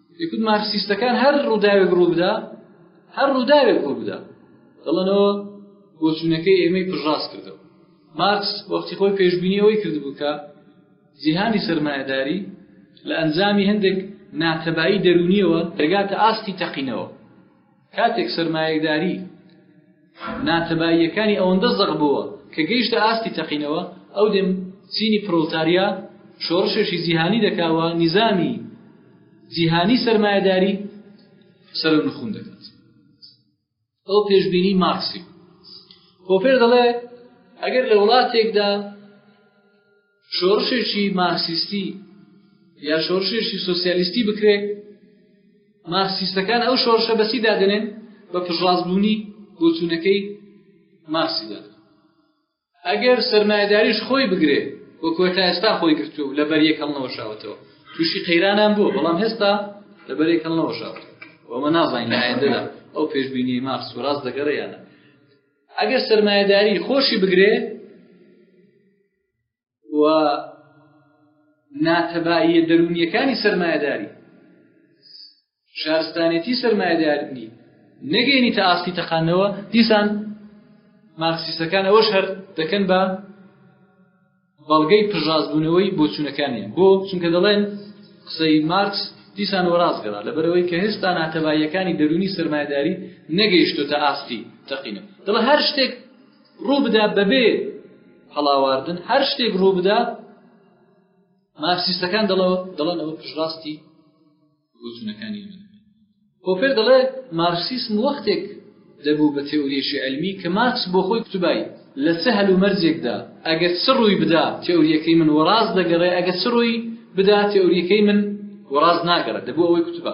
یکود مارکسیستەکان هەر ڕووداوێک ڕوو بدا هەر ڕووداوێک ڕوو بدا دەڵێنەوە بۆچوونەکەی ئێمەی پژاست کردەوە مارکس وەختی خۆی پێشببینی ئەوەی کردبوو کە جیهانی سرمایهداری لە ئەنجامی هەندێک ناتەبایی دەرونیەوە دەگاتە ئاستی تەقینەوە کاتێک سەرمایەداری ناتەباییەکانی ئەوەندە زەق بۆوە کە گەیشتە ئاستی تەقینەوە، ئەو دێم چینی پرۆلتاریا شۆڕشێکی جیهانی دەکا و نیزامی جیهانی سەرمایەداری سەرو نخوون دەکات. ئەو پێشبینی مارکسی بوو. پۆپێر دەڵێ ئەگەر لە وڵاتێکدا شۆڕشێکی مارکسیستی یا شۆڕشێکی سۆسیالیستی بکرێ مارکسیستەکان ئەو شۆڕشە بەسی دادنێن بە پژڕاستبوونی بۆچوونەکەی مارکسی دادن ئەگەر سەرمایەداریش خۆی بگرێ وە کۆتا ئێستا خۆی گرتو و لە بەریەک هەڵنەوەشاوەتەوە تووشی قەیرانان بووە بەڵام هێستا لە بەرێک هەڵنەوەشاوە ئەومە نازانین لایەندەدا ئەو پێشببینی مارکس و ڕاست دەگەڕیانە ئەگەر سەرمایەداری خۆشی بگرێ و ناتەباییە دەروونیەکانی سەرمایەداری شارستانێتی سەرمایەدارنی نەگەێنی تا ئاستی تەقانەوە دیسان مارکسیستەکان ئەوەش هەر دەکەن بە بەڵگەی پژازبوونەوەی بۆچوونەکانیان بۆ چونکە دەڵێن قسەی مارکس دیسان و ڕاستگەرا لەبەرەوەی کە هێستا ناتەباییەکانی دەرونی سەرمایداری نەگەیشتۆتە ئاستی تەقینە دڵ هەر شتێک ڕووبدا بەبێ هەڵاواردن هەر شتێک ڕووبدا مارسیستەکان دەڵێن ئەوە پشڕاستی بۆچوونەکانی من پۆپێر دەڵێ مارسیسم وەختێک دەبوو بە تێوریەکی ئەلمی کە مارکس بۆ خۆی کتوبای لە چه هەل و مەرجێکدا ئەگەر چ ڕووی بدا تێوریەکەی من وەڕاز دەگەڕێ ئەگەر چ ڕووی بدا تێوریەکەی من وەڕاز ناگەڕێت دەبوو ئەوەی کوتبا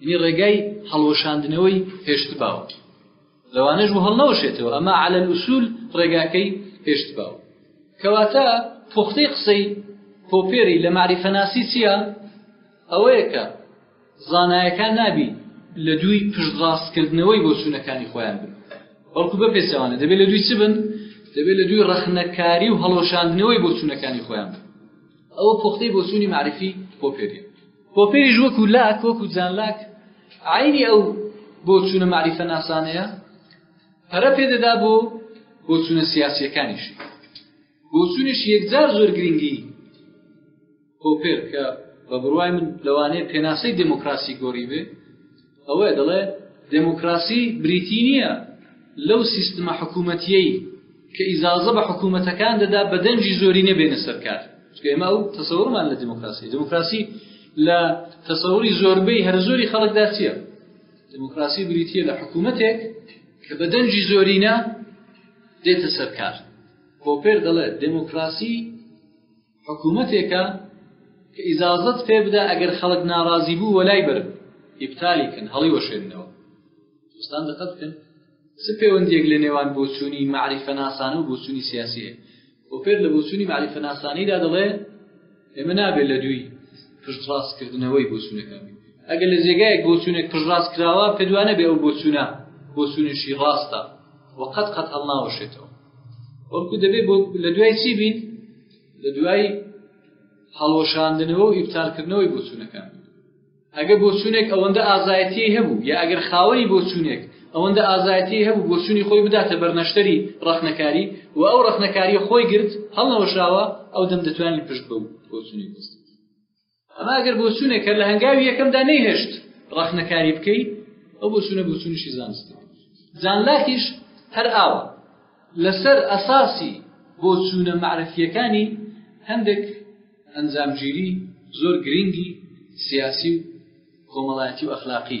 یعنی ڕێگای هەڵوەشاندنەوەی هێشت باوە لەوانەش و هەڵنەوەشێتەوە ئەما على الأصول ڕێگاکەی پێشتباو کەواتە پوختەی قسەی پۆپێری لە معریفەناسی چییە ئەوەیە کە زانایەکان نابی لە دووی پشتڕاستکردنەوەی بۆچوونەکانی خۆیان بن بەڵکو بە پێچەوانە دەبێت لە دووی چ بن دەبێت لە دووی ڕەخنەکاری و هەڵۆشاندنەوەی بۆچوونەکانی خۆیان بن ئەوە پوختەی بۆچوونی معریفی پۆپێری پۆپێریش وەکو لاک وەکو جان لاک عینی ئەو بۆچوونە مەعریفەناسانەیە پەرە پێدەدا بۆ بۆچوونە سیاسیەکانیش بۆچوونیش یەکجار زۆر گرنگی پۆپێر کە بە بڕوای من لەوانەیە پێناسەی دموکراسی گۆری بێ ئەوەیە دەڵێ دێمۆکڕاسی بریتی نییە لەو سیستمە حکوومەتییەی کە ئیزازە بە حکوومەتەکان دەدا بە دەنجی زۆری نەبێنە سەرکار چکە ئێمە ئەو تەسەورمان لە دموکراسی دموکراسی لە تەسەوری زۆربەی هەر زۆری خەڵکدا چییە دموکراسی بریتە لە حکوومەتێک کە بە دەنجی زۆرینە دێتە سەرکار پۆپێر دەڵێت دموکراسی حکومەتێکە کە ئیزازەت پێ بدا ئەگەر خەڵک ناڕازی بوو وەلای بەرن ئیبتالی کەن هەڵی وەشێنەوە دوستان دقت بکەن چ پەیوەندیەک لە نێوان بۆچوونی معریفە ناسانە و بۆچوونی سیاسیە بۆ پێر لە بۆچوونی معریفە ناسانیدا دەڵێ ئێمە نابێت لە دووی پشتڕاستکردنەوەی بۆچوونەکان ئەگەر لە جێگایەک بۆچوونێک پشڕاست کراوە پێدوانە بێ ئەو بۆچوونە بۆچوونیشی ڕاستە وقت قەت هەڵناوەشێتەوە بەڵکو دەبێت بۆ لە دوای چی بین لە دوای هەڵوەشاندنەوە و ئیبتالکردنەوەی بۆچوونەکان ئەگە بۆچوونێک ئەوەندە ئازایەتی هەبوو یا ئەگەر خاوەنی بۆچوونێک ئەوەندە ئازایەتی هەبوو بۆچوونی خۆی بداتە بەرنەشتەری ڕەخنەکاری و ئەو ڕەخنەکاری خۆی گرت هەڵنەوەشاوە ئەو دەم دەتوانین پشت بە بۆچوونی بست ئەما ئەگەر بۆچوونێک کە لە هەنگاوی یەکەمدا نەیهێشت ڕەخنەکاری بکەیت ئەو بۆچوونە بۆچوونیشی زانستی زانلاکیش هەر ئاوە لەسەر ئەساسی بۆچوونە معرفیەکانی هەندێک ئەنجامگیری زۆر گرنگی سیاسی و کۆمەڵایەتی و ئەخلاقی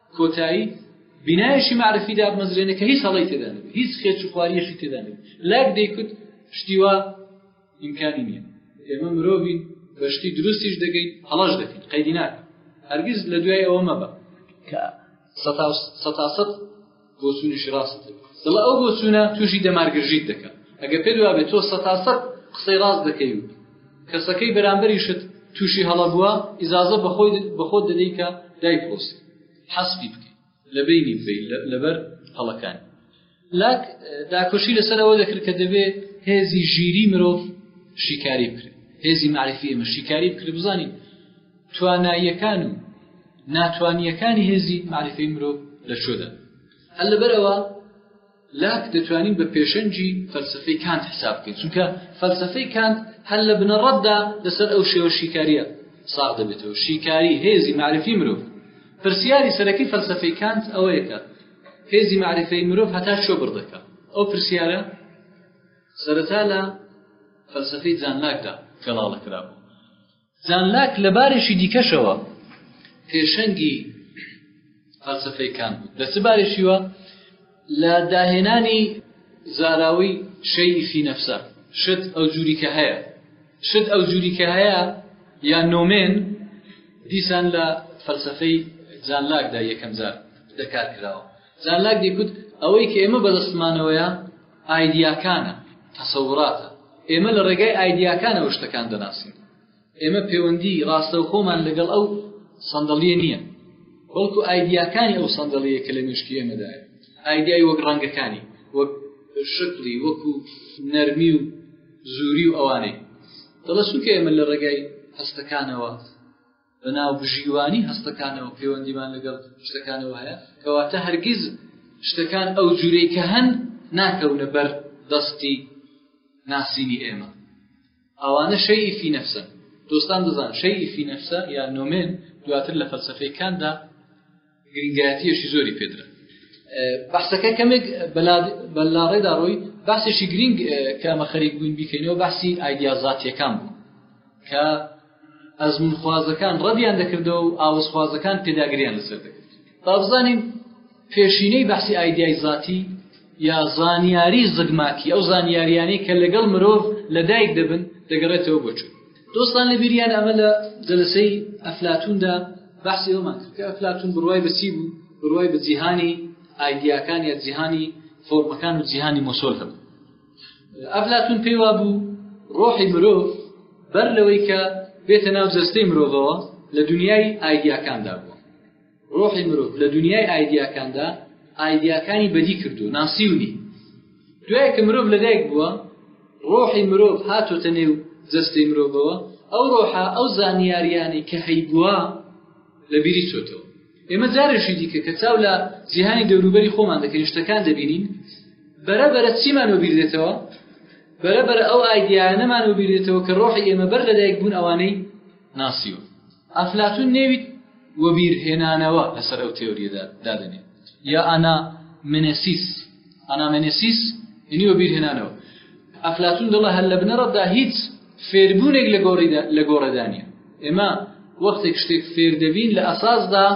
کۆتایی بینایەشی مەعرفی دابمەزرێنێ کە هیچ هەڵەی تێدا نەبێ هیچ خێچ و خواریەشی تێدا نەبێ لاک دەیکوت شتی وا ئیمکانی نییە ئێمە مرۆڤین بە شتی دروستیش دەگەین هەڵەش دەکەین قەیدی ناکە هەرگیز لە دوای ئەوە مەبە کە سەتاسەد بۆچوونیش ڕاست دڵ ئەو بۆچوونە تووشی دەمارگرژیت دەکات ئەگە پێ دوابێت تۆ سەتاسەد قسەی ڕاست دەکەی و کەسەکەی بەرامبەریشت تووشی هەڵە بووە، ئیجازە بە خۆت دەدەی کە دایپۆسی، حەسفی، بکەی، لە بەینی ببەی لەبەر هەڵەکانی. لاک داکۆشی لەسەر ئەوە دەکرد کە دەبێ هێزی ژیریی مرۆڤ شیکاری بکرێت، هێزی مەعریفی ئێمە شیکاری بکرێت، بزانین تواناییەکان و ناتوانییەکانی هێزی مەعریفیی مرۆڤ لە کوێدان. هەر لەبەر ئەوە، لاک دەتوانین بە پێشەنگی فەلسەفەی کانت حساب بکەین، چونکە فەلسەفەی کانت هەر لە بنەڕەتدا لەسەر ئەو شێوە شیکارییە ساغ دەبێتەوە، شیکاریی هێزی مەعریفیی مرۆڤ. پرسیاری سەرەکی فەلسەفەی کانت ئەوەیە کە هێزی مەعریفیی مرۆڤ هەتا کوێ بڕ دەکا؟ ئەو پرسیارە سەرەتا لە فەلسەفەی جان لاکدا گەڵاڵە کرابوو. جان لاک لە بارێکی دیکەشەوە پێشەنگی فەلسەفەی کانت بوو لە چ بارێکیوە لە داهێنانی زاراوەی شەیی فی نەفسە شت ئەو جووری کە هەیە شت ئەو جووری کە هەیە یان نۆمێن دیسان لە فەلسەفەی جانلاکدا یەکەم جار دەکار کراوە جانلاک دیکوت ئەوەی کە ئێمە بەدەستمانەوەیە ئایدیاکانە، تەسەوراتە. ئێمە لە ڕێگای ئایدیاکانەوە شتەکان دەناسین. ئێمە پێوەندی ڕاستەوخۆمان لەگەڵ ئەو سەندەڵیە نییە، بەڵکو ئایدیاکانی ئەو سەندەڵیە کە لە مێشکی ئێمەدایە. ئایدیای وەک ڕەنگەکانی، وەک شکڵی، وەکو نەرمی و زووری و ئەوانەی. دەڵێ چونکە ئێمە لە ڕێگای هەستەکانەوە، بە ناوبژیوانی هەستەکانەوە پەیوەندیمان لەگەڵ شتەکانەوە هەیە کەواتە هەرگیز شتەکان ئەو جورەی کە هەن ناکەونە بەر دەستی ناسینی ئێمە ئەوانە شەی فی نەفسە دۆستان دەزان شەی فی نەفسە یا نۆمێن دواتر لە فەلسفەکاندا گرنگایەتیەشی زۆری پێدرا بەحسەکە کەمێک بەلاڕێدا ڕۆی باسێکی گرنگ کە ئەمە خەریک بووین بیکەینەوە باسی ئایدیازاتیەکان بوو کە ئەزمونخوازەکان ڕەدیان دەکردەوە و ئاوەزخوازەکان پێداگریان لەسەر دەکرد با بزانین پێشینەی بەحسی ئایدیای زاتی یا زانیاری زگماکی ئەو زانیاریانەی کە لەگەڵ مرۆڤ لەدایک دەبن دەگەڕێتەوە بۆچوو دۆستان لە بیریان ئەمە لە جەلسەی ئەفلاتوندا بەحسی ئەومان کرد کە ئەفلاتون بڕوای بەچی بوو بڕوای بە جیهانی ئایدیاکان یا جیهانی فۆرمەکان و جیهانی مۆسۆل هەبوو ئەفلاتون پێی وا بوو ڕۆحی مرۆڤ بەر لەوەی کە بێتە ناو جەستەی مرۆڤەوە لە دنیای ئایدیاکاندا بوو ڕۆحی مرۆڤ لە دونیای ئایدیاکاندا ئایدیاکانی بەدی کردو ناسیونی دوای کە مرۆڤ لەدایک بووە ڕۆحی مرۆڤ هاتۆتە نێو جەستەی مرۆڤەوە ئەو ڕۆحە ئەو زانیاریانی کە هەیبووە لە بیری چۆتەوە ئێمە جارێکی دیکە کە چاو لە جیهانی دەوروبەری خۆمان دەکەین شتەکان دەبینین بەرە بەرە چیمان وەبیردێتەوە بەرە بەرە ئەو ئایدیانەمان وەبیرێتەوە کە ڕۆحی ئێمە بەر لەدایک بوون ئەوانەی ناسیوە ئەفلاتون نێوی وەبیرهێنانەوە لەسەر ئەو تێۆریەدا دادەنێ یا ئانا منەسیس ئانا منەسیس یعنی وەبیرهێنانەوە ئەفلاتون دەڵە هەر لە بنەڕەتدا هیچ فێربوونێک لە گۆڕیدا لە گۆڕێدانە ئێمە وەختێک شتێک فێر دەبین لە ئەساسدا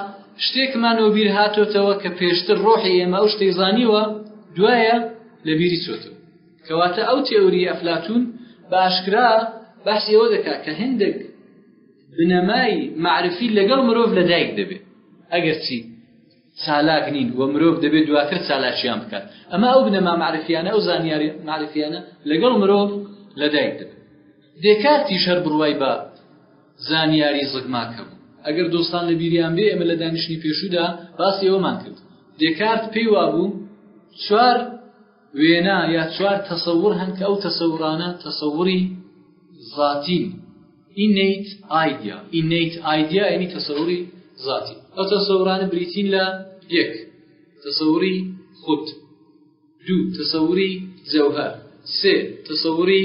شتێکمان وەبیر هاتۆتەوە کە پێشتر ڕۆحی ئێمە ئەو شتەی زانیوە دوایە لە بیری چۆتەوە کەواتە ئەو تێوری ئەفلاتون باشکرا بەس ئێوە دەکات کە هندێک بنەمای معرفی لەگەڵ مرۆڤ لە دایک دەبێت ئەگەرچی چالاک نین و مرۆڤ دەبێت دواتر چالاکیان بکات ئەمە ئەو بنەما معرفیانە ئەو زانیاری معرفیانە لەگەڵ مرۆڤ لە دایک دەبێت دێکارتی شەر بڕوای بە زانیاری زگماکە بوو ئەگەر دۆستان لە بیریان بێ ئەمە لە دانیشتنی پێشودا باسی ئەومان کرد دێکارت پێی وابوو چوار وێنا یا چوار تەسەور هەن کە ئەو تەسەورانە تەسەوری زاتین Innate Idea، Innate Idea یەنی تەسەوری زاتی، ئەو تەسەورانە بریتین لە، یەک. تەسەوری خود دوو. تەسەوری جەوهەر سێ. تەسەوری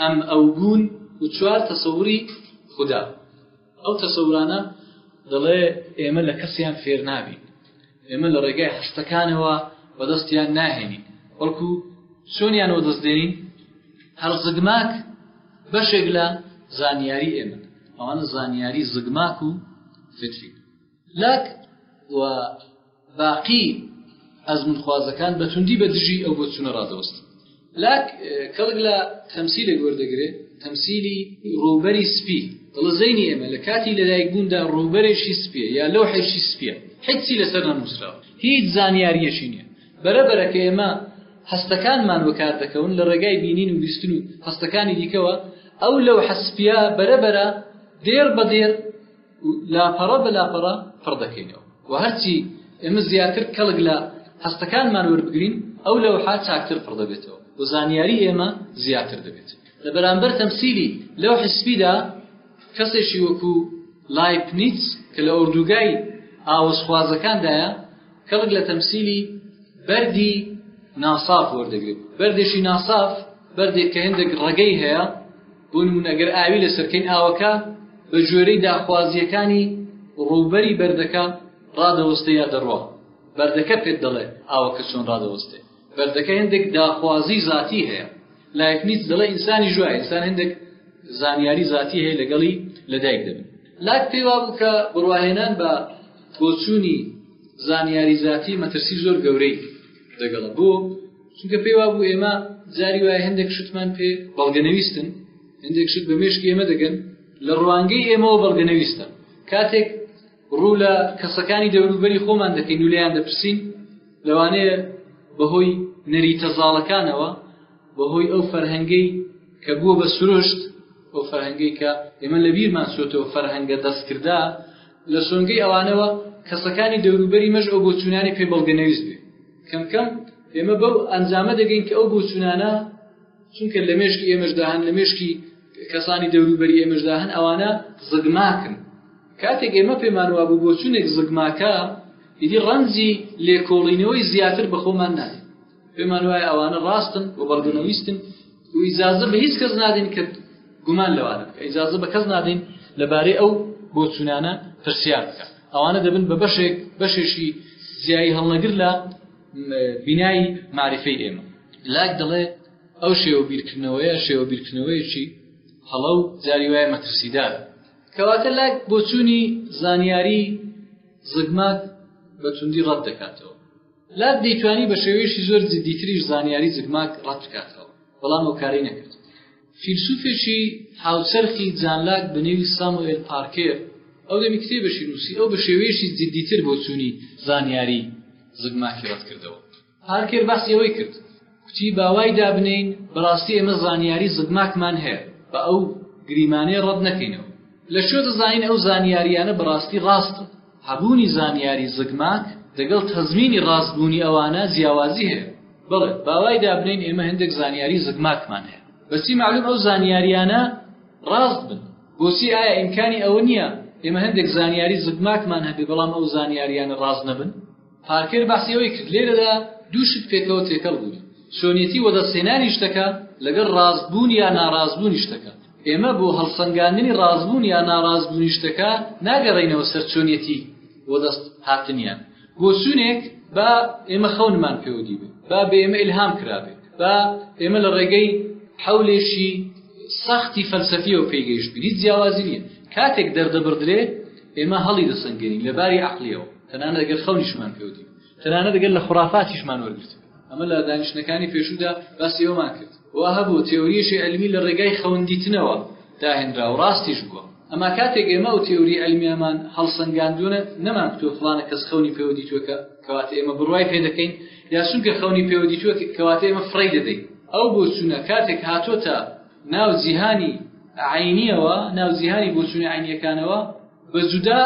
ئەم ئەو بوون و چوار. تەسەوری خودا ئەو تەسەورانە دەڵێ ئێمە لە کەسیان فێر نابین. ئێمە لە ڕێگای هەستەکانەوە بەدەستیان ناهێنین بەڵکو چۆنیان وەدەست دێنین هەر زگماک بەشێک لە زانیاری ئێمە ئەوانە زانیاری زگماک و فکری لاک و باقی ئەزمونخوازەکان بەتوندی بە دژی ئەو بۆچونە ڕادەوەست لاک کەڵک لە تەمسیلێک وەردەگرێت، تەمسیلی ڕووبەری سپی، دەڵێت زەینی ئێمە لە کاتی لەدایکبووندا ڕووبەرێکی سپییە یا لەوحێکی سپییە، هیچی لەسەر نەنووسراوە، هیچ زانیارییەکی نییە، بەرەبەرە کە ئێمە هەستەکانمان وەکار دەکەون لە ڕێگای بینین و بیستن و هەستەکانی دیکەوە، ئەو لەوحە سپییە بەرەبەرە دێڕ بە دێر، لاپەڕە بە لاپەڕە پڕ دەکەینەوە و هەرچی ئێمە زیاتر کەڵک لە هەستەکانمان وەربگرین ئەو لەوحە چاکتر پڕ دەبێتەوە و زانیاری ئێمە زیاتر دەبێت لە بەرامبەر تەمسیلی لەو حسپیدا کەسێکی وەکو لایپنیت کە لە ئۆردوگای ئاوەسخوازەکاندایە کەڵک لە تەمسیلی بەردی ناساف وەردەگرێت بەردێکی ناساف بەردێک کە هەندێک ڕەگەی هەیە بۆ نموونە گەر ئاوی لەسەر کەین ئاوەکە بە گوێرەی داخوازییەکانی ڕووبەری بەردەکە ڕادەوەستێ یا دەڕوا بەردەکە پێت دەڵێ ئاوەکە چۆن ڕادەوەستێ بەردەکە هەندێک داخوازی زاتی هەیە لایف نیت دەڵێ ئینسانی ژوای ئینسان هەندێک زانیاری زاتی هەیە لەگەڵی لەدایک دەبن لاک پێوا بوو کە بڕواهێنان بە بۆچوونی زانیاری زاتی مەترسی زۆر گەورەی دەگەڵە بۆ چونکە پێی وابوو ئێمە جاری وایە هەندێک شتمان پێ بەڵگەنەویستن هەندێک شت بە مێشک ئێمە دەگەن لە ڕوانگەی ئێمەوە بەڵگەنەویستە کاتێک ڕوو لە کەسەکانی دەوروبەری خۆمان دەکەین و لێیان دەپرسین لەوانەیە بەهۆی نەریتە زاڵەکانەوە بەهۆی ئەو فەرهەنگەی کە بووە بە سروشت ئەو فەرهەنگەی کە ئێمە لە بیرمان سوێتەوە فەرهەنگە دەستکردا لە سۆنگەی ئەوانەوە کەسەکانی دەوروبەری مەش ئەو بۆچوونانی پێ بەڵگەنەویست بێ کەم کەم ئێمە بەو ئەنجامە دەگەین کە ئەو بۆچوونانە چونکە لە مێشکی ئێمەشدا هەن لە مێشکی کەسانی دەوروبەری ئێمەشدا هەن ئەوانە زگماکن کاتێک ئێمە پێمان وا بوو بۆچوونێک زگماکە ئیدی ڕەنجی لێکۆڵینەوەی زیاتر بەخۆمان نایە پێمان وایە ئەوانە ڕاستن و بەڵگەنەویستن و ئیجازە بە هیچ کەس نادەین کە گومان لەوانە بکە ئیجازە بە کەس نادەین لەبارەی ئەو بۆچوونانە پرسیار بکە ئەوانە دەبن بە بەشێک بەشێشی زیایی هەڵنەگر لە بینایی معرفەی ئێمە لاک دەڵێ ئەو شێوە بیرکردنەوەیە شێوە بیرکردنەوەیەکی هەڵە و جاری وایە مەترسیدار کەواتە لاک بۆچوونی زانیاری زگمات بە توندی ڕەت دەکاتەوە لاک دەیتوانی بە شێوەیەشی زۆر جددیتریش زانیاری زگماک ڕەت بکاتەوە بەڵام ئەو کاری نەکرد فیلسوفێکی هاوچەرخی جانلاک بە نێوی ساموئل پارکێر ئەو دەمی کتێبەشی نووسی ئەو بە شێوەیەشی جددیتر بۆ چوونی زانیاری زگماکی ڕەت کردەوە پارکێر باسی ئەوەی کرد کوتی با وای دابنێین بەڕاستی ئێمە زانیاری زگماکمان هەیە با ئەو گریمانەیە ڕەت نەکەینەوە. لە کوێ دەزانین ئەو زانیارییانە بەڕاستی ڕاستن؟ هەبوونی زانیاری زگماک دەگەڵ تەزمینی ڕاستبوونی ئەوانە جیاوازی هەیە. بەڵێ، با وای دابنێین ئێمە هەندێک زانیاری زگماکمان هەیە. بەچی مەعلووم ئەو زانیارییانە ڕاست بن؟ بۆچی ئایا ئیمکانی ئەوە نییە ئێمە هەندێک زانیاری زگماکمان هەبێ بەڵام ئەو زانیارییانە ڕاست نەبن؟ پارکەر باسی ئەوەی کرد، لێرەدا دوو شت پێکەوە تێکەڵ بوون، چۆنیەتی وەدەستهێنانی شتەکە لەگەڵ ڕاستبوون یا ناڕاستبوونی شتەکە. ئێمە بۆ هەڵسەنگاندنی ڕاستبوون یا ناڕاستبوونی شتەکە ناگەڕێینەوە سەر چۆنیەتی وەدەستهاتنیان. بۆچوونێک با ئێمە خەونمان پێوە دیبێت، با بە ئێمە ئیلهام کرابێت، با ئێمە لە ڕێگەی حەولێکی سەختی فەلسەفیەوە پێی گەیشتبین، هیچ جیاوازی نییە. کاتێک دەردەبڕدرێت، ئێمە هەڵیدەسەنگێنین لە باری عەقڵییەوە. تەنانەت ئەگەر خەونیشمان کەوتی تەنانەت ئەگەر لە خورافاتیشمان وەرگرت ئەمە لە دانیشتەکانی پێشودا باسی ئەومان کرد وا هەبوو تێوریشی ئەلمی لە ڕێگای خەوندیتنەوە داهێنرا و ڕاستیش بووە ئەما کاتێک ئێمە و تێوری ئەلمیامان هەڵسەنگاندونە نەمان کتۆ فلانە کەس خەونی پێوەدیتوەکە کەواتە ئێمە بڕای پێ دەکەین یا چونکە خەونی پێوەدیتوە کەواتە ئێمە فڕی دەدەین ئەو بۆچوونە کاتێک هاتۆتە ناو جیهانی عینیەوە ناو جیهانی بۆچوونی عینیەکانەوە بە جودا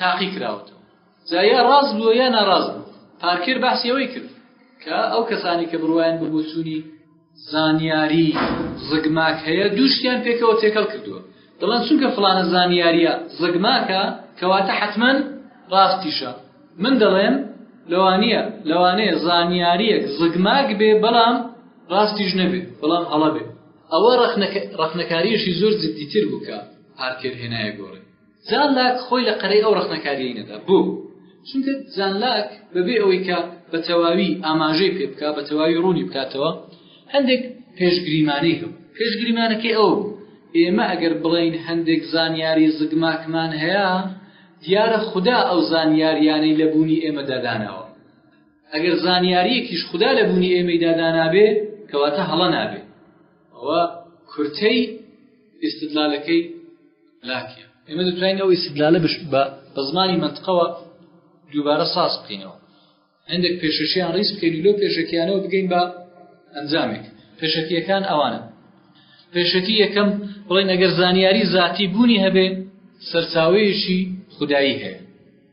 تاقی کراوەتەوە جا یا ڕاست بووە یا ناڕاست بوو پارکێر بەحسی ئەوەی کرد کە ئەو کەسانی کە بڕوایان بە بۆچوونی زانیاری زگماک هەیە دووشتیان پێکەوە تێکەڵ کردووە دەڵێن چونکە فلانە زانیاریە زگماکە کەواتە حتمما ڕاستیشە من دەڵێم لەوانە لەوانەیە زانیاریەک زگماک بێ بەڵام ڕاستیش نەبێ بەڵام هەڵە بێ ئەوە ڕخنەکاریشی زۆر جددیتر بووکە پارکێر هێنایە گۆڕێ. جان لاک خۆی لە قەرەی ئەو ڕەخنەکارییەی نەدا. بۆ؟ چونکە جان لاک بەبێ ئەوەی کە بە تەواوی ئاماژەی پێ بکا، بە تەواوی ڕوونی بکاتەوە، هەندێک پێشگریمانەی هەبوو. پێشگریمانەکەی ئەوە بوو، ئێمە ئەگەر بڵێین هەندێک زانیاری زگماکمان هەیە، دیارە خودا ئەو زانیارییانەی لە بوونی ئێمەدا داناوە. ئەگەر زانیارییەکیش خودا لە بوونی ئێمەیدا دانابێ، کەواتە هەڵە نابێ. ئەوە کورتەی ئیستدلالەکەی لاکیە ئێمە دەتوانین ئەو ئیستدلالە بە زمانی منتقەوە دووبارە ساز بکەینەوە هەندێک پێشەشیان ڕیز بکەین لۆ پێشەکیانەوە بگەین بە ئەنجامێک پێشەکیەکان ئەوانە پێشەکی یەکەم بڵێن ئەگەر زانیاری زیاتی بوونی هەبێ سەرچاوەیەشی خودایی هەیە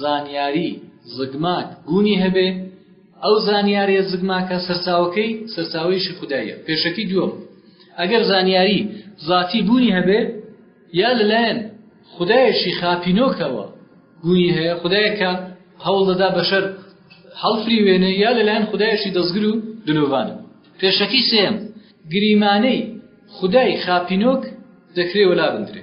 زانیاری زگماک بوونی هەبێ، ئەو زانیاریە زگماکە سەرچاوەکەی سەرچاوەی ئیشی خوداییە، پێشەکی دووەم، ئەگەر زانیاری زاتی بوونی هەبێ یا لەلایەن خودایەکی خاپینۆکەوە بوونی هەیە، خودایەک کە هەوڵ دەدا بەشەر هەڵفریوێنێ یا لەلایەن خودایەکی دەستگر و دلۆڤان. پێشەکی سێیەم، گریمانەی خودای خاپینۆک دەکرێ وەلا بندرێ.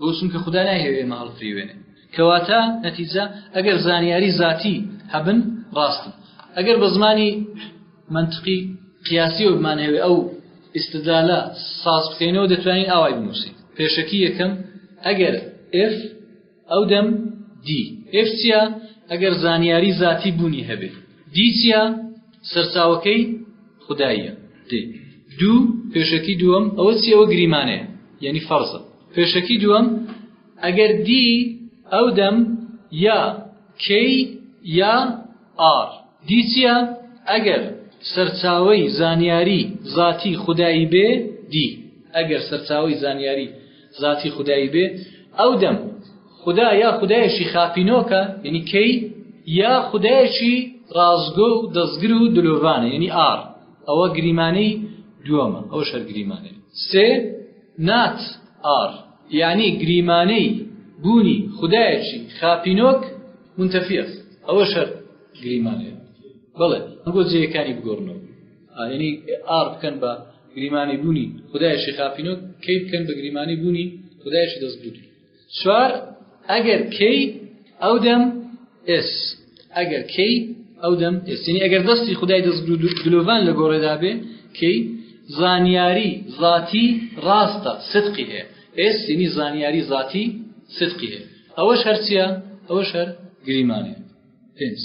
بۆ چونکە خودا نایهەوێ ئێمە هەڵفریوێنێ کەواتە نەتیجە ئەگەر زانیاری زاتی هەبن ڕاستن ئەگەر بە زمانی منطقی قیاسی و بمانەوێ ئەو ئیسدالە ساز بکەینەوە دەتوانین ئاوای بنووسین پێشەکی یەکەم ئەگەر F ئەو دەم دی F چیە ئەگەر زانیاری زاتی بوونی هەبێت دی چیە سەرچاوەکەی خوداییە دێ دوو پێشەکی دووەم ئەوە چی ئەوە گریمانەیە یعنی فەرزە پێشەکی دووەم ئەگەر دی ئەو دەم یا کەی یا ئار دی چییە ئەگەر سەرچاوی زانیاری زاتی خودایی بێ دی ئەگەر سەرچاوی زانیاری زاتی خودایی بێ ئەو دەم خودا یا خودایەکی خاپینۆکە یعنی کەی یا خودایەکی ڕازگۆ و دەستگر و دلۆڤانە یعنی ئاڕ ئەوە گریمانەی دووەمە ئەو شەر گریمانەی سێ نات ئاڕ یعنی گریمانەی بوونی خودایەکی خاپینۆک منتەفیەس ئەوە شەر گریمانەیە بڵێ ئەگۆ جێەکانی بگۆڕنەوە ئاینی ئار بکەن بە گریمانی بوونی خدایشی خاپینۆک کەی بکەن بە گریمانی بوونی خدایشی دەست بوو چوار ئەگەر کەی ئەو دەم ئێس ئەگەر کەی ئەو دەم ئێسینی ئەگەر دەستی خدای دەست دلۆڤان لە گۆڕێدا بێ کەی زانیاری ذاتی ڕاستە سدقی هەیە ئێسینی زانیاری ذاتی سدقی هەیە ئەوەش هەرچیە ئەوەش هەر گریمانێ پێنج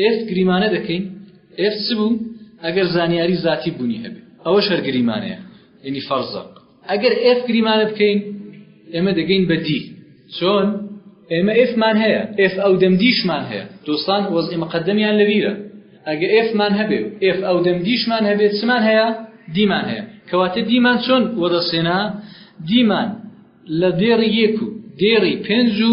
ئێف گریمانە دەکەین ئێف چ بوو ئەگەر زانیاری زاتی بوونی هەبێت ئەوە شەر گریمانەیە ینی فەرزە ئەگەر ئێف گریمانە بکەین ئێمە دەگەین بە دی چۆن ئێمە ئێفمان هەیە ئێف ئەو دەم دیشمان هەیە دۆستان وەزی مقدمیان لەبیرە ئەگە ئێفمان هەبێت ئێف ئەو دەم دیشمان هەبێت چمان هەیە دیمان هەیە کەواتە دیمان چۆن وەدەسێنا دیمان لە دێڕی یەک و دێڕی پێنج و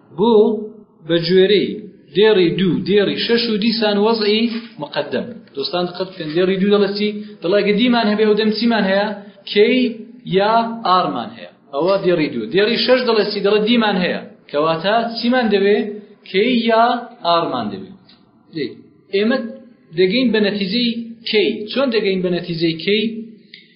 بۆ بە گوێرەی دێڕی دوو دێڕی شەش و دیسان وەزعی مقدم دۆستان دقت بکەن دێڕی دوو دەڵەتی دەڵێگە دیمان هەبێ ئەو دەم چیمان هەیە کەی یا ئارمان هەیە ئەوە دێڕی دوو دێڕی شەش دەڵەتی دەڵە دیمان هەیە کەواتە چیمان دەوێ کەی یا ئارمان دەوێ ئێمە دەگەین بە نەتیجەی کەی چۆن دەگەین بە نەتیجەی کەی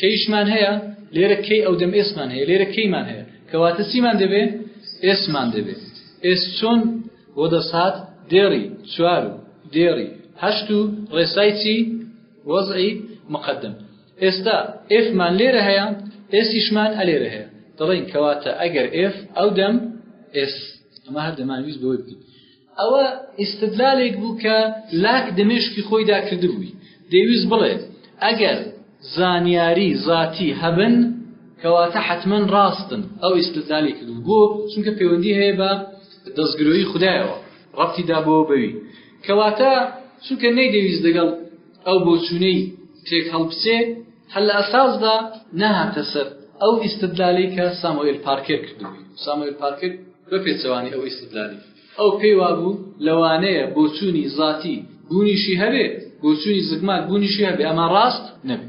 کەیشمان هەیە لێرە کەی ئەو دەم ئێسمان هەیە لێرە کەیمان هەیە کەواتە چیمان دەبێ ئێسمان دەبێ ئێس چۆن بۆ دەسات دێڕی چوار و دێڕی هەشت و ڕێسای چی وەزعی مقدم ئێستا ئێفمان لێرە هەیە ئێسیشمان ئەلێرە هەیە دەڵێن کەواتە ئەگەر ئێف ئەو دەم ئێس ئەمە هەر دەمانویست بۆی بکەین ئەوە ئیستدلالێک بوو کە لاک دەمێشکی خۆیدا کردبووی دەیویست بڵێت ئەگەر زانیاری زاتی هەبن کەواتە حتممەن ڕاستن ئەو ئیستدلالی کردو بۆ چونکە پەیوەندی هەیە بە دەستگرۆی خدایەوە ڕەتی دا بۆ بەوی کەواتە چونکە نەیدەویست دەگەڵ ئەو بۆچوونەی تێکهەڵپچێ هەر لە ئەساسدا نەهاتە سەر ئەو ئیستدلالەی کە سامۆئیل پارکێر کردبووی. سامۆئیل پارکێر بە پێچەوانەی ئەو ئیستدلالی ئەو پێی وابوو لەوانەیە بۆچوونی زاتی بوونیشی هەبێ، بۆچوونی زگماک بوونیشی هەبێ، ئەمە ڕاست نەبێ.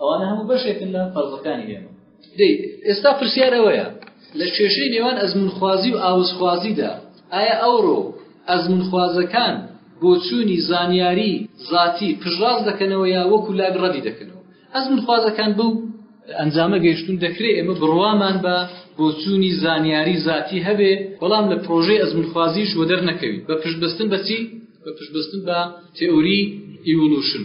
ئەوانە هەموو بەشێکن لە فەرزەکانی ئێمە دەی ئێستا پرسیار ئەوەیە لە کێشەی نێوان ئەزمونخوازی و ئاوزخوازیدا ئایا ئەوڕۆ ئەزمونخوازەکان بۆچوونی زانیاری زاتی پشڕاز دەکەنەوە یا وەکو لاگ ڕەدی دەکەنەوە ئەزمونخوازەکان بەو ئەنجامە گەیشتون دەکرێت ئێمە بڕوامان بە بۆچوونی زانیاری زاتی هەبێ بەڵام لە پرۆژەی ئەزمونخوازیش وەدەر نەکەویت بە پشتبستن بەچی بە پشتبستن بە تئوری ئیولوشن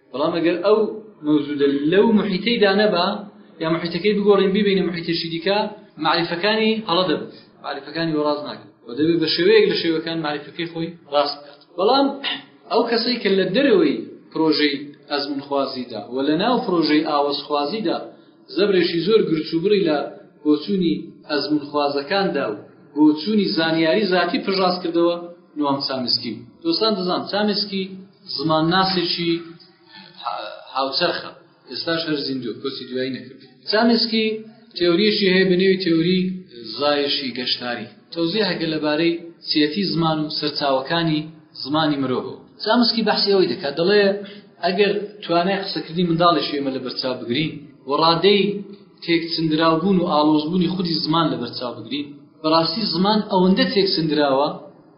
بەڵام ئەگەر ئەو مەوجودە لەو محیتەیدا نەبا یا محیتەکەی بگۆڕین بیبینە محیتێکی دیکە معریفەکانی هەڵە دەبێت معریفەکانی وەڕاز ناکەن و دەبێت بە شێوەیەک لە شێوەکان معریفەکەی خۆی ڕاست بکات بەڵام ئەو کەسەی کە لە دەرەوەی پرۆژەی ئەزمونخوازیدا و لە ناو پرۆژەی ئاوەزخوازیدا زەبرێکی زۆر گرچوبڕی لە بۆچوونی ئەزمونخوازەکاندا و بۆچوونی زانیاری زیاتی پژاس کردەوە نوام چامسکی دۆستان دەزان چامسکی زمانناسێکی هاوچەرخە ئێستاش هەر زیندوە کۆچی دوایی نەکرد چامسکی تێوریشی هەیە بنێوی تێوری زایشی گەشتاری تەوزی هەگە لەبارەی سیەتی زمان و سەرچاوەکانی زمانی مرۆڤ چامسکی بەحسی ئەوەی دەکات دەڵێ ئەگەر توانای قسەکردنی منداڵێکی ئێمە لە بەرچاو بگرین و ڕادەی تێک سندراوبوون و ئاڵۆزبوونی خودی زمان لە بەرچاو بگرین بەڕاستی زمان ئەوەندە تێک سندراوە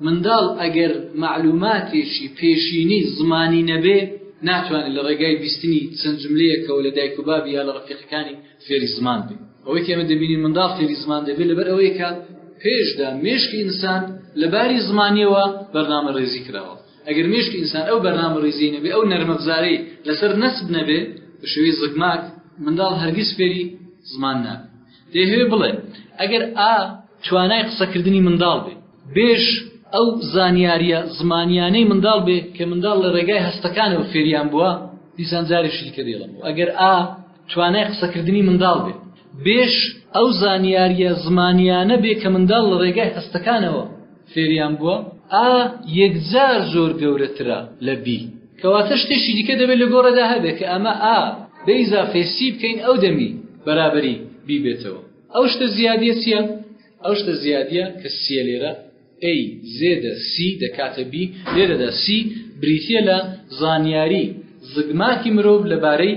منداڵ ئەگەر مەعلووماتێکی پێشینەی زمانی نەبێ، ناتوانێ لە ڕێگای بیستنی چەند جوملەیەکەوە لە دایک و بابی یا لە ڕەفیقەکانی فێری زمان بێ. ئەوەی کە ئێمە دەبینین منداڵ فێری زمان دەبێ لەبەر ئەوەیە کە پێشدا مێشکی ئینسان لە باری زمانییەوە بەرنامەڕێزی کراوە. ئەگەر مێشکی ئینسان ئەو بەرنامەڕیزیەی نەبێ، ئەو نەرمەفزارەی لەسەر نەسب نەبێ، بە شێوەی زگماک، منداڵ هەرگیز فێری زمان نابێ. دەیهەوێ بڵێ ئەگەر ئا توانای قسەکردنی منداڵ بێ بێژ ئەو زانیاریە زمانیانەی منداڵ بێ کە منداڵ لە ڕێگای هەستەکانەوە فێریان بووە دیسان جارێکی دیکە دێڵم ئەگەر ئا توانای قسەکردنی منداڵ بێ بێژ ئەو زانیاریە زمانیانە بێ کە منداڵ لە ڕێگای هەستەکانەوە فێریان بووە ئا یەکجار زۆر گەورەترە لە بی کەواتە شتێکی دیکە دەبێت لە گۆڕێدا هەبێت کە ئەمە ئا بە ئیزافەی سی بکەین ئەو دەمی بەرابەری بی بێتەوە ئەو شتە زیادیە چییە ئەو شتە زیادیە کە سیە لێرە ئەی زێدە سی دەکاتە بی لێرەدا سی بریتە لە زانیاری زگماکی مرۆڤ لەبارەی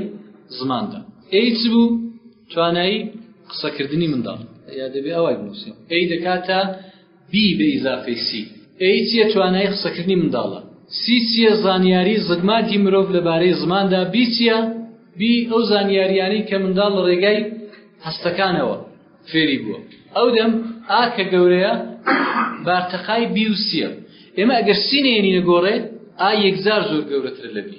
زماندا ئەی چ بوو توانایی قسەکردنی منداڵ یا دەبێ ئەوای بنووسین ئەی دەکاتە بی بە ئیزافەی سی. ئەی چیە توانای قسەکردنی منداڵە؟ سی چیە زانیاری زگماکی مرۆڤ لە بارەی زماندا؟ بی چیە؟ بی ئەو زانیاریانەی کە منداڵ لە ڕێگای هەستەکانەوە فێری بووە. ئەو دەم ئا کە گەورەیە بارتەقای بی و سیە. ئێمە ئەگەر سی نەیەنینە گۆڕێ ئا یەکجار زۆر گەورەترە لە بی.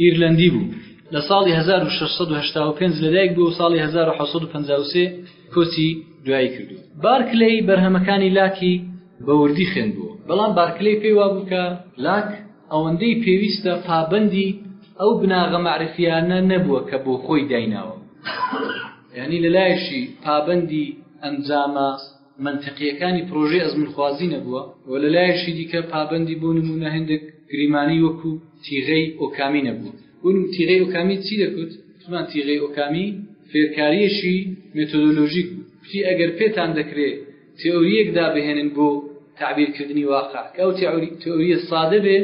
ئیرلەندی بوو لە ساڵی 1685 لەدایک بوو ساڵی 1950 کۆچی دوایی کردو بارکلەی بەرهەمەکانی لاکی بە وردی خوێن بوو بەڵام بارکلەی پێی وا بوو کە لاک ئەوەندەی پێویستە پابەندی ئەو بناغە معرفیانە نەبووە کە بۆ خۆی دایناوە ینی لەلایشی پابەندی ئەنجامە مەنتقییەکانی پڕۆژەی ئەزموونخوازی نەبووە و لە لایەکی دیکە پابەندی بۆ نموونە هێندێک گریمانەی وەکو تیغەی ئۆکامی نەبووە. بۆ نموونە تیغەی ئۆکامی چی دەکوت؟ وتمان تیغەی ئۆکامی فێرکارییەکی مێتۆدۆلۆژیک بوو. کوتی ئەگەر پێتان دەکرێ تێئۆرییەک دابهێنن بۆ تەعبیرکردنی واقع کە ئەو تێئۆرییە سادە بێ،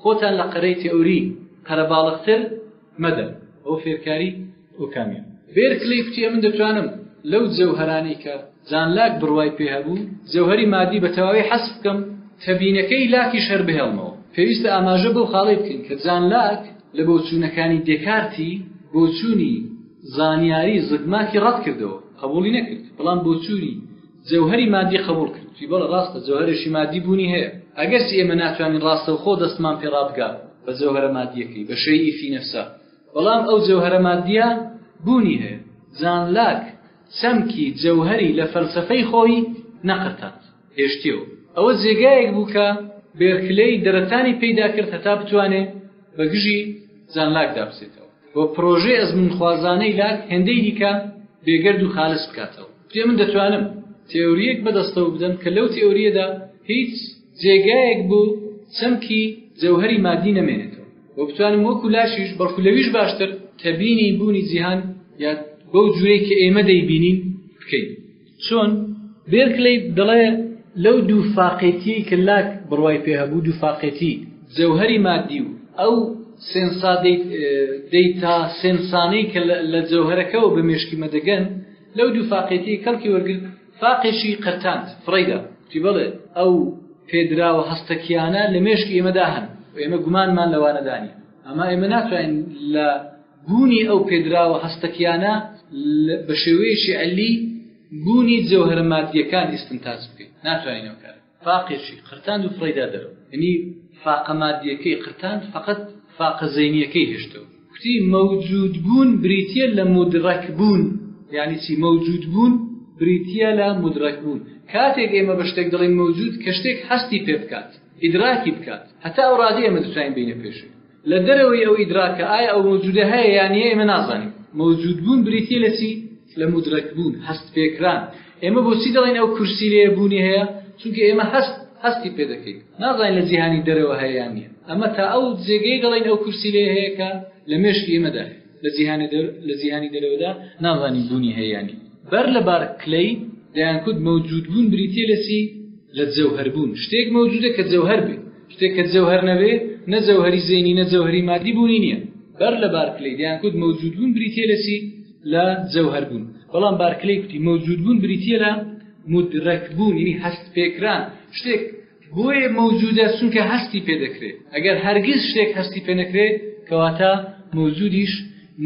خۆتان لە قەرەی تێئۆری قەرەباڵغتر مەدەن. ئەوە فێرکاری. ئۆکامی بێرکلی کوتی من دەتوانم لەو جەوهەرانەی کە جان لاک بڕوای پێ هەبوو جەوهەری مادی بە تەواوی حەسف بکەم تەبینەکەی لاکی شەر بهێڵمەوە پێویستە ئاماژە بەو خاڵی بکەین کە جان لاک لە بۆچوونەکانی دێکارتی بۆچوونی زانیاری زگماکی ڕەت کردەوە قبولی نەکرد بەڵام بۆچوونی جەوهری مادی قبول کرد چی بەڵە ڕاستە جەوهرێکی مادی بوونی هەیە ئەگەرچی ئێمە ناتوانین ڕاستە و خۆ دەستمان پێڕابگا بە جەوهرە مادیەکەی بە شەیی فی نەفسە بەڵام ئەو جەوهەرە ماددییە بوونی هەیە. جان لاک چەمکی جەوهەری لە فەلسەفەی خۆی نەقرتاند، هێشتیەوە. ئەوە جێگایەک بوو کە بێرکلێی دەرەتانی پێیدا کرد هەتا بتوانێ بە گژی جان لاکدا بچێتەوە و پرۆژەی ئەزموونخوازانەی لاک هێندەی دیکە بێگەرد و خالس بکاتەوە. جێ من دەتوانم تێئۆرییەک بەدەستەوە بدەم کە لەو تێئۆرییەدا هیچ جێگایەک بۆ چەمکی جەوهەری مادی نەمێنێتەوە و بتوانم وەکو لاشیش بەڵکو لەویش باشتر تەبینی بوونی جیهان یا بەو جورەی کە ئێمە دەیبینین بکەین چۆن بێرکلی دەڵێ لەو دوو فاقێتی کە لاک بڕوای پێ هەبوو دوو فاقێتی جەوهەری مادی و ئەو سێنسا دەیتا سێنسانەی کە لە جەوهرەکەەوە بە مێشکی مەدەگەن لەو دوو فاقێتی کەڵکی وەرگرت فاقێکی قرتاند فڕێیدا، گوتی، بەڵێ، ئەو پێدراوە هەستەکییانە لە مێشکی ئێمەدا هەن و ئێمە گومانمان لەوانەدا نییە، ئەما ئێمە ناتوانین لە بوونی ئەو پێدراوە هەستەکییانە بە شێوەیەکی عەلی بوونی جەوهەرە ماددییەکان ئیستنتاج بکەین، ناتوانین ئەو کارە بکەین. فاقێکی قرتاند و فڕێیدا دەرەوە یعنی فاقە مادیەکەی قرتاند فقط فاقە زەینیەکەی هێشتەوە کوتی مەوجود بوون بریتە لە مدرک بوون یعنی چی مەوجود بوون بریتە لە مدرک بوون کاتێک ئێمە بە شتێک دەڵێن مەوجود کە شتێک هەستی پێ بکات ئیدراکی بکات هەتا ئەو ڕادی ئێمە دەتوانین بینە پێشێ لە دەرەوەی ئەو ئیدراکە، ئایا ئەو مەوجودە هەیە یا نییە ئێمە نازانین. مەوجودبوون بریتییە لە چی؟ لە مودرەکبوون، هەستپێکران. ئێمە بۆچی دەڵێین ئەو کورسی لێیە بوونی هەیە؟ چونکە ئێمە هەست، هەستی پێ دەکەین. نازانین لە جیهانی دەرەوە هەیە یان نییە. ئەمە تا ئەو جێگەی دەڵێین ئەو کورسی لێیە هەیە کە لە مێشکی ئێمەدا هەیە. لە جیهانی دەر، لە جیهانی دەرەوەدا نازانین بوونی هەیە یان نییە. بەر لە بارکلەی دەیانکوت مەوجودبوون بریتییە لە چی؟ لە جەوهەربوون. شتێک مەوجودە کە جەوهەر بێت. شتێک کە جەوهەر نەبێ نە جەوهەری زەینی نە جەوهەری مادی بوونی نییە بەر لە بارکلی دەیانکوت مەوجود بوون بریتە لە چی لە جەوهەر بوون بەڵام بارکلی کوتی مەوجود بوون بریتە لە مدرک بوون یعنی هەست پێکران شتێک بۆیە مەوجودە چونکە هەستی پێ دەکرێت ئەگەر هەرگیز شتێک هەستی پێ نەکرێت کەواتە مەوجودیش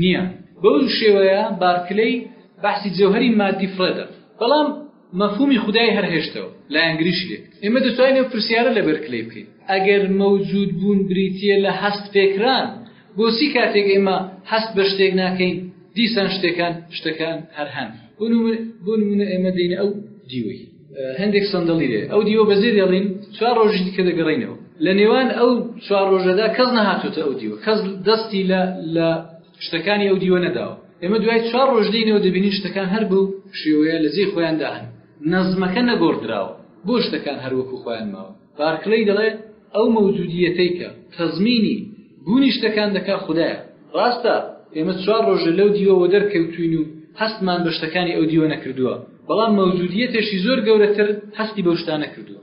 نییە بەو شێوەیە بارکلەی بەحسی جەوهری مادی فرێدە بەڵام مەفهوومی خودای هەر هێشتەوە لایەنگریی لێ. ئێمە دەتوانین ئەم پرسیارە لە بەرکلەی بکەین، ئەگەر مەوجوود بوون بریتییە لە هەست پێکران، بۆچی کاتێک ئێمە هەست بە شتێک ناکەین، دیسان شتێکان، شتەکان، هەر هەن؟ بۆ نموونە ئێمە دێینە ئەو دیوەی. هەندێک سەندەڵی هەیە، ئەو دیوە بەجێ دێڵین، چوار ڕۆژی دیکە دەگەڕێینەوە. لە نێوان ئەو چوار ڕۆژەدا کەس نەهاتۆتە ئەو دیوە، کەس دەستی لە شتەکانی ئەو دیوە نەداوە. ئێمە دوای چوار ڕۆژ دێینەوە دەبینین شتەکان هەر بەو شێوەیە لە جێی خۆیاندا هەن نەزمەکە نەگۆڕدراوە بۆ شتەکان هەر وەکو خۆیان ماوە بارکلەی دەڵێ ئەو مەوجودیەتەی کە تەزمینی بوونی شتەکان دەکا خدایە ڕاستە ئێمە چوار ڕۆژە لەو دیوەوە دەرکەوتوین و هەستمان بە شتەکانی ئەو دیوە نەکردووە بەڵام مەوجودیەتێکی زۆر گەورەتر هەستی بەو شتانە کردووە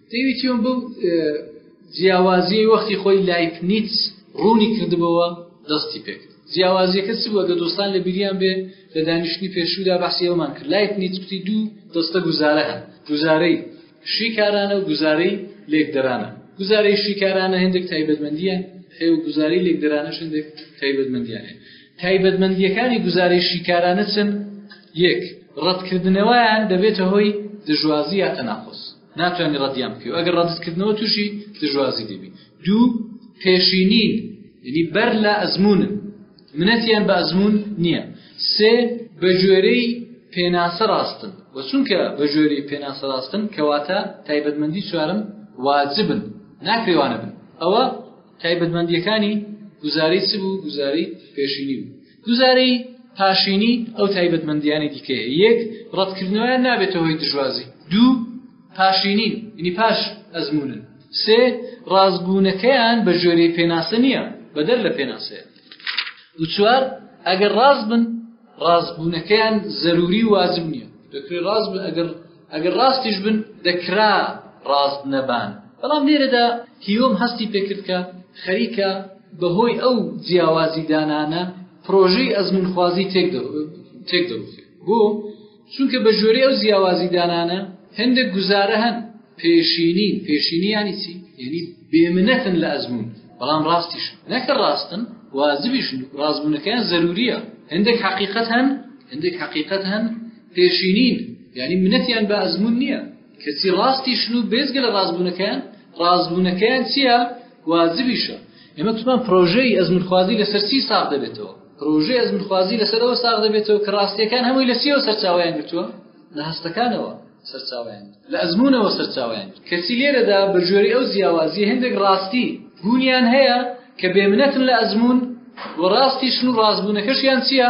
تێویتیۆن بەو جیاوازیی وەختی خۆی لایپ نیت ڕوونی کردبەوە دەستی پێک جیاوازیەکە چ بووە گە دۆستان لە بیریان بێ لە دانیشتنی پێشودا بەحسیەوەمان کرد لایپ نیت کوتی دوو دەستە گوزارە هەن گوزارەی شیکارانە و گوزارەی لێکدەرانە گوزارەی شیکارانە هەندێک تایبەتمەندیە هەیە و گوزاری لێکدەرانە هەندێک تایبەتمەندیان هەیە تایبەتمەندیەکانی گوزاری شیکارانە چن یەک ڕەتکردنەوەیان دەبێتە هۆی دژوازی یا تەناقۆس ناتوانی ڕەدیان بکەی و ئەگەر ڕەدتکردنەوە تووشی دژوازی دەبی دوو پێشینین یعنی بەر لە ئەزمونن منەتیان بە ئەزمون نییە سێ بە گوێرەی پێناسە ڕاستن و چونکە بە گوێری پێناسە ڕاستن کەواتە تایبەتمەندی چوارم واجبن ناکرێوانە بن ئەوە تایبەتمەندیەکانی گوزاری چ بوو گوزاری پێشینی بوو گوزارەی پاشینی ئەو تایبەتمەندیانەی دیکەیە یەک ڕەتکردنەوەیان نابێتە هۆی دژوازی دوو پاشینین ینی پاش ئەزمونن سێ ڕازبوونەکەیان بە ژۆری پێناسە نییە بەدەر لە پێناسەیە وچوار ئەگەر ڕاز بن ڕازبوونەکەیان زەروری واجب نییە دەکرێت ڕاز بن ئەگەر ئەگەر ڕاستیش بن دەکرا ڕاست نەبان بەڵام لێرەدا هیۆم هەستی پێکرد کە خەریکە بەهۆی ئەو جیاوازی دانانە پرۆژەی ئەزمونخوازی تێک دەوخێت بۆ چونکە بە ژۆری ئەو جیاوازی دانانە هەندێک گوزارە هەن پێشینی پێشینیانی چی یعنی بێمنەتن لە ئەزمون بەڵام ڕاستیش نەکە ڕاستن وازبیش ڕاستبوونەکەیان زەروریە هەندێک حقیقەت هەن هەندێک حقیقەت هەن پێشینین یانی منەتیان بە ئەزمون نییە کەچی ڕاستیشن و بێزگە لە ڕاستبوونەکەیان ڕاستبوونەکەیان چییە وازبیشە ئێمە تومان پرۆژەی ئەزمونخوازی لەسەر چی ساغ دەبێتەوە پرۆژەی ئەزمونخوازی لەسەرەوە ساغ دەبێتەوە کە ڕاستیەکان هەمووی لە چیەوە سەرچاویان گرتووە لە هەستەکانەوە سەرچاویان لە ئەزمونەوە سەرچاویان کەچی لێرەدا بە جۆری ئەو جیاوازی هەندێک ڕاستی بوونیان هەیە کە بێمنەتن لە ئەزمون و ڕاستیشن و ڕاستبوونەکەشیان چییە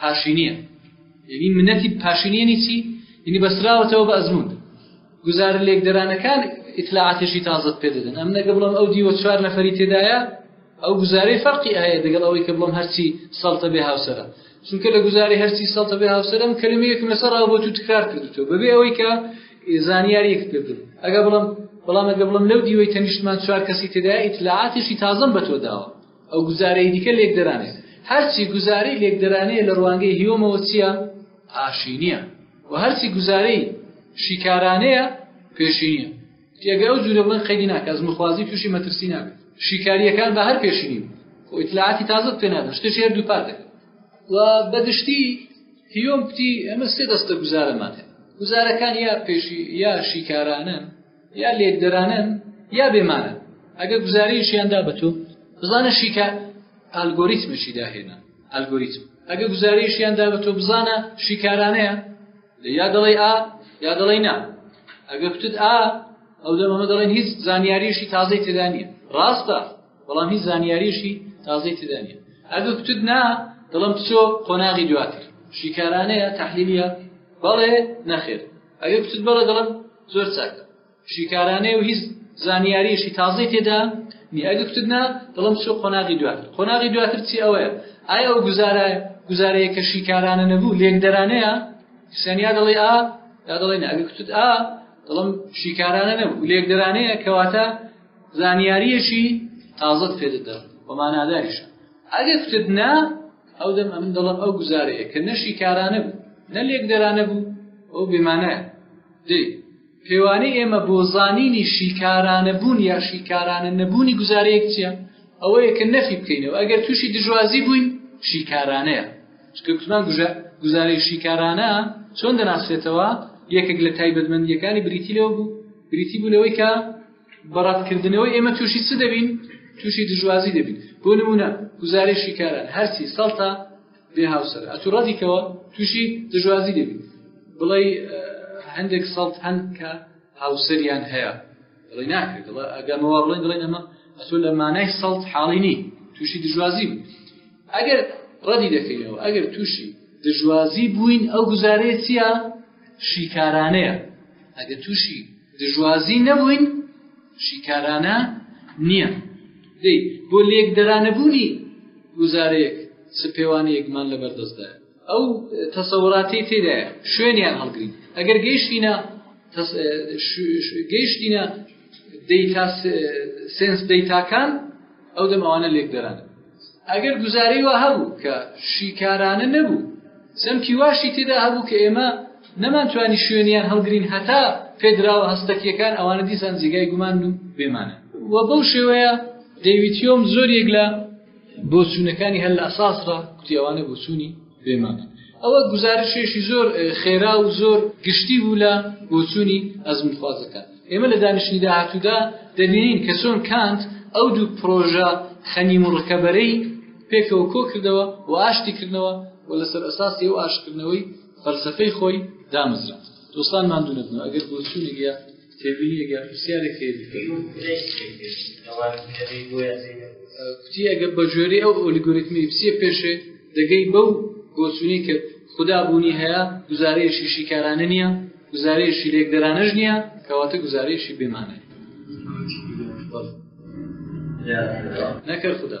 پاشینیان یعنی منەتی پاشینیانی چی یعنی بەسراوەتەوە بە ئەزمون گوزارە لێکدەرانەکان ئیتلاعاتێکی تازت پێ دەدەن ئەم نەگە بڵم ئەو دیوە چوار نەفری تێدایە ئەو گوزارەی فەرقی هەیە دەگەڵ ئەوەی کە بڵم هەرچی سەڵتە بێ هاوسرە چونکە لە گوزاری هەرچی سەڵتە بێ هاوسرم کەلمەیەکم لەسەر ڕاو بۆ تو تکرار کردوتۆ بەبێ ئەوەی کە زانیاریەک پێبن ئەگە بڵم بەڵام ئەگە بڵم لەو دیوەی تەنیشتمان چوار کەسی تێدای ئیتلاعاتێکی تازم بە تۆ داوە ئەو گوزارەی دیکە لێکدەرانێ هەرچی گوزارەی لێکدەرانەیە لە ڕوانگەی هیۆمەوە چییە ئاشینیە و هەرچی گوزارەی شیکارانەیە پێشینە تێگە ئەو جوورە بڵێن قەیدی ناکە ئەزمون خوازی تووشی مەترسی ناکە شیکاریەکان بە هەر پێشینی خۆ ئیتلاعاتی تازە پێ نادەن شتە شێر دوو پاتە و بەگشتی هیۆم کوتی ئەمە سێ دەستە گوزارەمانێ گوزارەکان یا پێشی یا شیکارانن یا لێکدەرانن یا بێمانە ئەگەر گوزارەیەکیاندا بە تۆ بزانە شیکە ئالگۆریتمێکی داهێنا ئەلگۆریتم ئەگەر گوزارەیەکیاندا بە تۆ بزانە شیکارانەیە یا دەڵێ ئا یا دەڵێ نا ئەگەر کوتت ئا ئەو دەمەمە دەڵێن هیچ زانیاریشی تازەی تێدا نیە ڕاستە بەڵام هیچ زانیاریشی تازەی تێدا نیە ئەگەر کوتت نا دەڵم بچۆ قۆناغی دواتر شیکارانەیە تحلیلیە بەڵێ نەخێر ئەگەر گوتت بەڵێ دەڵێم زۆر چاکە شیکارانەیە و هیچ زانیاریشی تازەی تێدا نی ئەگە گوتت نا دەڵم چۆ قۆناغی دواتر قۆناغی دواتر چی ئەوەیە ئایا ئەو گوزارە گوزارەیە کە شیکارانە نەبوو لێکدەرانەیە سەنیا دەڵێ ئا یا دەڵێن ئەگە گوتت ئا دەڵم شیکارانە نەبوو لێکدەرانەیە کەواتە زانیاریەکی تازت پێ دەدەن بەماناداریشە ئەگە گوتت نا ئەو دەم ئەمن دەڵێم ئەو گوزارەیە کە نە شیکارانە بوو نە لێکدەرانە بوو ئەو بێمانایە دەی پێوانەی ئێمە بۆ زانینی شیکارانە بوون یا شیکارانە نەبوونی گوزارەیەک چییە ئەوەیە کە نەفی بکەینەوە ئەگەر تووشی دژوازی بووین شیکارانەیە چکە کوتمان گوزارەی شیکارانە چۆن دەناسرێتەوە یەکێک لە تایبەتمەندیەکانی بریتی لەوە بوو بریتی بوو لەوەی کە بە ڕەتکردنەوەی ئێمە تووشی چ دەبین تووشی دژوازی دەبین بۆ نمونە گوزارێ شیکاران هەرچی سەڵتا بێ هاوسەر ئەتو ڕەدیکەوە تووشی دژوازی دەبین بڵێ هەندێک سەڵت هەن کە هاوسەریان هەیە دڵی ناکرێت ئەگەمەوە بڵێن دڵێن ئەمە ئەسۆ لە مانای سەڵت حاڵینی تووشی دژوازی بوو ئەگەر ڕەدی دەکەینەوە ئەگەر تووشی دژوازی بووین ئەو گوزارەیە چییە شیکارانەیە ئەگە تووشی دژوازی نەبووین شیکارانە نییە دەی بۆ لێکدەرانەبوونی گوزارەیەک چ پێوانەیەکمان لە بەردەستدایە ئەو تەسەوراتی تێدایە شوێنیان هەڵگرین ئەگەر گەیشتینە گەیشتینە سنس دەیتاکان ئەو دەمەوانە لێکدەرانە ئەگەر گوزارەی وا هەبوو کە شیکارانە نەبوو چەمکی واشی تێدا هەبوو کە ئێمە نەمانتوانی شوێنیان هەڵگرین هەتا پێدراوە هەستەکیەکان ئەوانە دیسان جێگای گومان و بێمانە و بەو شێوەیە دەیویتیۆم زۆر یەک لە بۆچوونەکانی هەر لە ئەساسڕە کوتیاوانە بۆچوونی پێمان دێت ئەوە گزارشێکی زۆر خێرا و زۆر گشتی بوو لە بۆچوونی ئەزمونخوازەکان ئێمە لە دانیشتنی داهاتوودا دەبینین کە چۆن کانت ئەو دوو پرۆژە خەنی مڕکەبەرەی پێکەوە کۆ کردەوە و ئاشتی کردنەوە و لەسەر ئەساسی و ئاشکردنەوەی فەلسفەی خۆی دامەزرا دۆستان ماندوو نەبن ئەگەر بۆچوونێک یا تێبینی ئەگەر پرسیارێک هەیە بکەین کوتی ئەگەر بە ژێری ئەو ئۆلیگوریتمی پسیە پێشێ دەگەی بەو بۆچوونی کە خدا بوونی هەیە گزارەیەشی شیکارانە نییە گزارەیەشی لێکدەرانەش نییە کەواتە گزارەیەشی بێمانە نەکەر خدا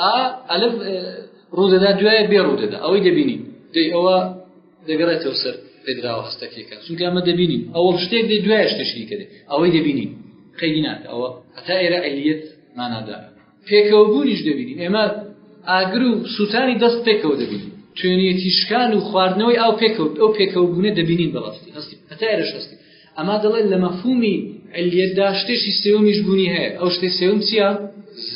ئا ئەلف ڕوودەدا دوایە بێ ڕوودەدا ئەوەی دەبینین دەی ئەوە دەگەڕێتەوە سەر پێدراوە هەستەکیەکە چونکە ئەمە دەبینین ئەوە شتێک دەی دوایش تشری کردێ ئەوەی دەبینین قەیدی ناکە ئەوە هەتا ئێرە ئەلیەت مانادا پێکەوەبوونیش دەبینین ئێمە ئاگر و سووتانی دەست پێکەوە دەبینین توێنێتی شکان و خواردنەوەی ئەو پێکەوت ئەو پێکەوە بوونە دەبینین بەڕاستی هەستی هەتا ئێرەش هەستی ئەما دەڵێت لە مەفهومی علیەتدا شتێکی سێومیش بوونی هەیە ئەو شتێ سێوم چییە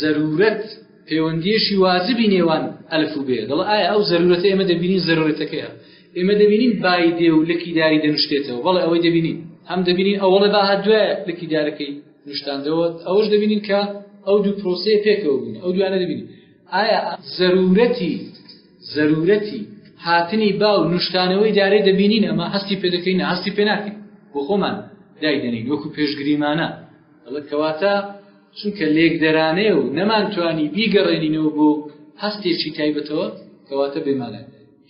زەرورەت پەیوەندیەشی واجبی نێوان ئەلف و بێ دەڵ ئایا ئەو زەرورەتە ئێمە دەبینین زەرورەتەکەیە ئێمە دەبینین بای دێ و لەکی داری دەنوشتێتەوە بەڵێ ئەوەی دەبینین هەم دەبینین ئەوڵێ با هەدوێ لەکی دارەکەی نیشتاندەوە ئەوەش دەبینین کە ئەو دوو پرۆسەیە پێکەوە بوون ئەو دوانە دەبینین ئایا زەرورەتی زەرورەتی هاتنی با و نوشتانەوەی دارێ دەبینین ئەما هەستی پێ دەکەین نا هەستی پێ ناکەین بۆ خۆمان دایدەنێین وەکو پێشگریمانە دەڵێت کەواتە چونکە لێکدەرانەیە و نەمانتوانی بیگەڕێنینەوە بۆ هەستێکی تایبەتەوە کەواتە بێمانە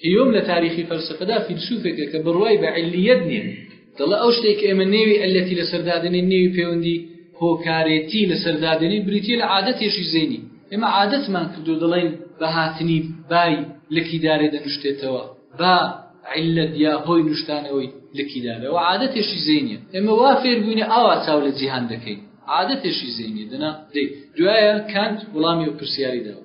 هیۆم لە تاریخی فەلسەفەدا فیلسوفێکە کە بڕوای بە علیەت نییە دەڵێ ئەو شتەی کە ئێمە نێوی اللەتی لەسەر دادەنێین نێوی پەیوەندی هۆکارێتی لەسەر دادەنێین بریتییە لە عادەتێکی زەینی ئێمە عادەتمان کردووە دەڵێین بە هاتنی بای لکی دارێ دەنوشتێتەوە با علەت یا هۆی نوشتانەوەی لکی دارێ و عادەتێکی زەینیە ئێمە وا فێر بووینە ئاوا چاو لە جیهان دەکەین عادەتێکی زەینی دەنا دەی دوایە کانت وڵامی و پرسیاری داوە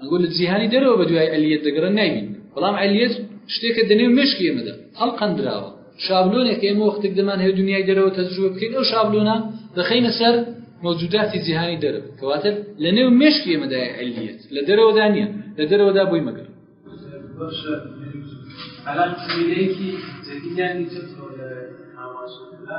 ئەنگۆ لە جیهانی دەرەوە بە دوای علیەت دەگەڕێن نایبین بەڵام علیەت شتێکە دەنێ و مشکی ئێمەدا هەڵقەندراوە شابلۆنێک ئێمە وەختێک دەمان هەیە دنیای دەرەوە تەجروبە بکەین ئەو شابلۆنە دەخینە سەر مەوجوداتی جیهانی دەرەوە کەواتە لە نێو مشکی ئێمەدای علیەت لە دەرەوەدا نییە لە دەرەوەدا بۆی مەگەر الان میلەیەکی جدیدیانی چطور هاواشەکەدا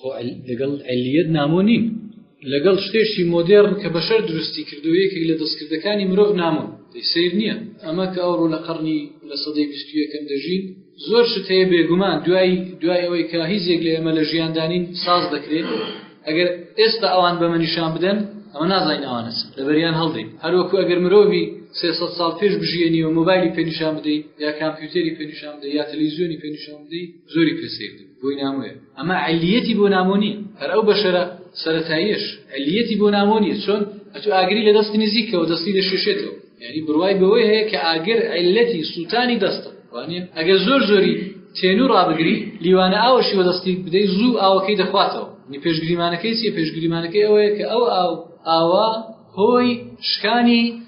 خۆ لەگەڵ علیەت نامۆ نین لەگەڵ شتێشی مۆدێرن کە بەشەر دروستی کردو یەکێک لە دەستکردەکانی مرۆڤ نامۆ سیر نییە ئەمە کە ئەوڕۆ لە قڕنی لە سەدەی بیستویەکەم دەژین زۆر شت هەیە بێگومان دوای دوای ئەوەی کە هیچ یەک لە ئێمە لە ژیاندانین ساز دەکرێت ئەگەر ئێستا ئەوان بەمە نیشان بدەن ئەمە نازانین ئەوانە لەبەریان هەڵدەین هەروەکو ئەگەر مرۆڤی سێسە ساڵ پێش بژیێنیەوە مۆبایلی پێنیشان بدەیت یا کامپیوتەری پێنیشان بدەیت یا تەلیزیۆنی پێنیشان بدەیت زۆری پێ سەیر دەبێت بۆی نامۆیە ئەمە علیەتی بۆ نامۆ نییە هەر ئەو بەشەرە سەتاییش علیەتی بۆ نامۆ نیە چۆن ئەتو ئاگری لە دەستی نزیکەوە دەستی لە شێشێتەوە یعنی بڕوای بەوەی هەیە کە ئاگر عیلەتی سووتانی دەستە وانە ئەگەر زۆر زۆری تێنو ڕابگری لیوانە ئاوەشی بە دەستی بدەی زوو ئاوەکەی دەخواتەوە نی پێشگریمانەکەی چیە پێشگریمانەکەی ئەوەیە کە ئەو ئاو ئاوا هۆی شکانی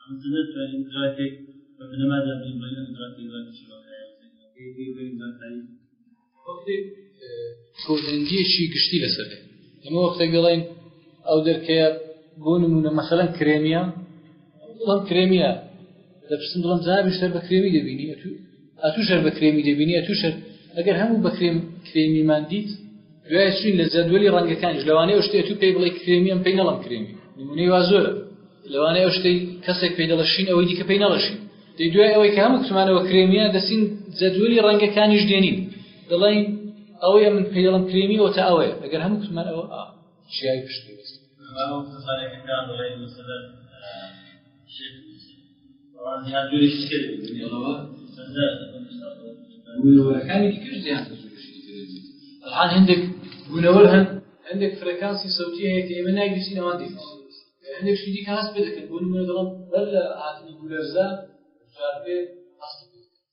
ئەمەسەدەر جوانین کاتێک بە بنەما دابنێن بۆی ئەم زاتەی زاتی شیوەکایە و سەرکەوتەی بۆی بۆی زات تاریف وەختێک کۆدەنگیەکی گشتی لەسەر بێت ئەمە وەختێک دەڵێن ئەو دەرکەیە بۆ نمونە مەسەلەن کرێمیە بڵم کرێمیە دەپرسم دڵم زابی سەر بە کرێمی دەبینی ئەتوو شەر بە کرێمی دەبینی ئەتوو شەر ئەگەر هەموو بە کرێم کرێمیمان دیت دوای چوین لە جەدوەلی ڕەنگەکانیش لەوانەیە ئەو شتێ تو پێی بڵێ کرێمی ئەم پێی نەڵم کرێمی نمونەی وا زۆرە لەوانەیە ئەو شتەی کەسێک پێی دەڵەشین ئەوەی دیکە پێی نەڵەشین دەی دوای ئەوەی کە هەموو کتمانەوە کرێمیە دەستین جەدوەلی ڕەنگەکانیش دێنین دەڵێن ئەوەیە من پێی دەڵم کرێمی ئەو تا ئەوەیە ئەگەر هەموو کتمان ئەوە ئا چیای پشتی بەست بوونەوەرەکانی دیکەش زیان ئەڵحان هەندێک بوونەوەر هەن هەندێک فرەکانسی سەوتی هەیە کە ئێمە نایبیسین ئەوان دێت هەندێک شتی دیکە هەست پێ دەکەن بۆ نمونە دەڵم بەر لە هاتنی گولەرزە جاربێ هەست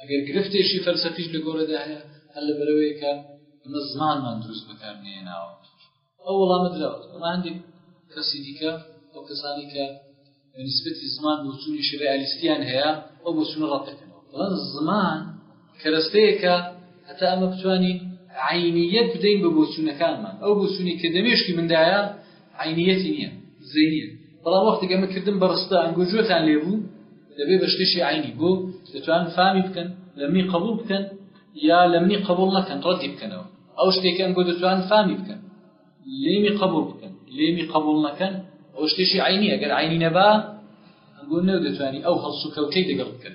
ئەگەر گرفتێکی فەلسەفیش لە گۆرەدا هەیە هەر لەبەرەوەی کە ئەمە زمانمان دروست بەکار نێناوە ئەو وەڵامە دراوە ئەمە هەندێک کەسی دیکە ئەو کەسانی کە نسبەتی زمان بۆچوونی شرعلیستیان هەیە ئەو بۆچوونە ڕەتەکەنەوە بەڵام زمان کەرەستەیەکە هەتا ئەمە بتوانین عینیت بدەین بە بۆچوونەکانمان ئەو بۆچوونی کە دەمێشکی مندایە عینیەتی نییە زەینە بەڵام وەختێک ئەمە کردن بە ڕستە ئەنگۆ جوێتان لێ بوو دەبێ بە شتێکی عینی بۆ دەتوان فامی بکەن لە منی قبول بکەن یا لە منی قبول نەکەن ڕەتی بکەنەوە ئەو شتێک ئەنگۆ دەتوان فامی بکەن لێمی قبول بکەن لێمی قبول نەکەن ئەو شتێکی عینی ئەگەر عینی نەبا ئەنگۆ نەو دەتوانانی ئەو هەڵسوکەوتەی دەگەڵ بکەن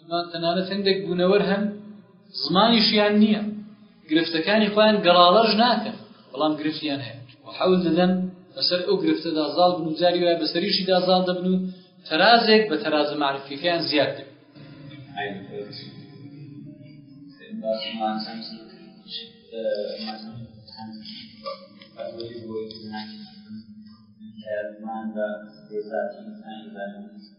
زمان تەنانەت هەندێک بوونەوەر هەن زمانیشیان نییە گرفتەکانی خۆیان گەڵاڵەش ناکەن بەڵام گرفتیان هەیە حەول دەدەن بەسەر ئەو گرفتەدا زاڵ بن و جاری وایە بەسەریشی دا زاڵ دەبن و تەرازێک بە تەرازە معرفیەکەیان زیاد دەبن زمان بە ذاتی ئینسانی زانست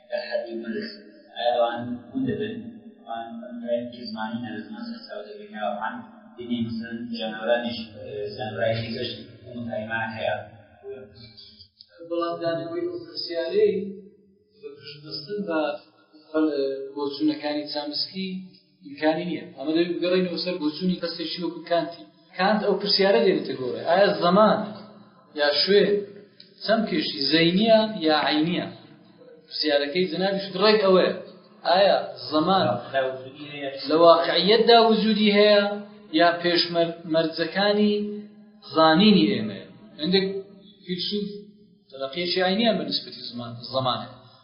لە حەدی مەرز ئایا ئەوان ون دەبن ئەوان فرەیەکی زمانی نەرزمان سەرچاو دەبێت ئەوان دینی مثلن جانەورانیش زانرای خیزش ومتایمان هەیە وڵامدانەوەی ئەو پرسیارەی بە پشتبەستن بە بۆچوونەکانی چامسکی ئیمکانی نییە ئەمە دەوێت بگەڕێنەوە سەر بۆچوونی کەسێکی وەکو کانتی کانت ئەو پرسیارە لێنێتە گۆڕێ ئایا زەمان یا شوێ چەمکێکی زەینیە یا عینیە پرسیارەکەی جنابیش دڕێک ئەوەیە ئایا زەمان لە واقعیتدا وجودی هەیە یا پێش مەرجەکانی زانینی ئێمە هەندێک فیلسوف تەلەقیەکی عینیان بە نسبەتی زمان زمانە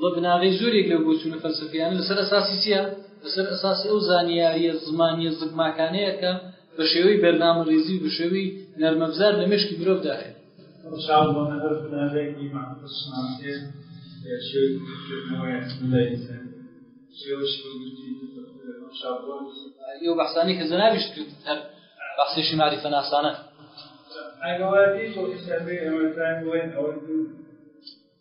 وە بناغەی زۆرێک لەو بۆچوونە فەلسەفیانە لەسەر ئەساسی چییە لەسەر ئەساسی ئەو زانیاریە زمانیە زگماکانەیە کە بە شێوەی بەرنامە ڕێزی و بە شێوەی نەرمەبزار لە مشکی مرۆڤدا هەیە ئەو بەحسانی کە زەناویش کرد هەر بەحسێکی ماری فەناسانە ئەگەوادی ئەمەزان بڵێن ئەوە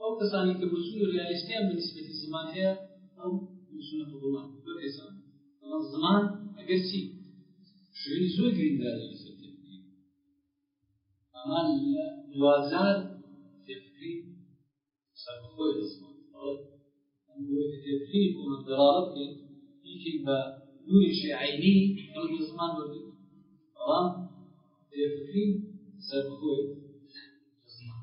ئەو کەسانەی کە بۆچوونی ڕیالیستیان بە نیسبەتی زمان هەیە ئەو بۆچوونە قبوڵ ناکەن زۆر ئێزان بەڵام زمان ئەگەر چی شوێنی زۆر گرنگدا لە لەسەر تێبگرین ئەمان لە دوازار تێبگرین سەربەخۆی لە زمان ئەم بۆی کە تێبگرین خۆمان دەڵاڵە بکەین یەکێک بە نورێکی عینی ئەو لە زمان وەرگرین بەڵام تێبگرین سەربەخۆی لە زمان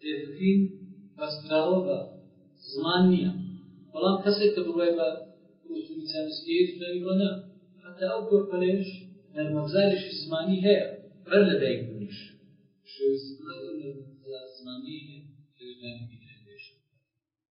دێڤکین بەستراوە بە زمان نییە، بەڵام کەسێک کە بڕوای بە ئوزووری زانستیی خوێندووە نا، حەتتا ئەو کۆرپەلەیەش نەرمەگوزارێکی زمانی هەیە، بەر لە دایکبوونیش شێوەی سەما لەو نەرمەگوزارە زمانییەی هەیە کە لە جانبی هێندێک شت بکات.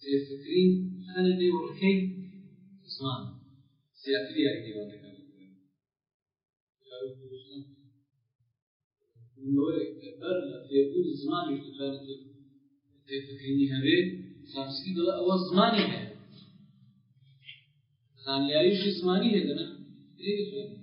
تێفکری خەرە نێو ڕکەی زمان زیاتر یاری دێوان دەکات بەر لە فێبوون زمانی دەتوانێت تێفکرینی هەبێت زانستی دەڵێ ئەوە زمانی هەیە زانیاریشی زمانی هەیە دەنا نەیدەتوانێت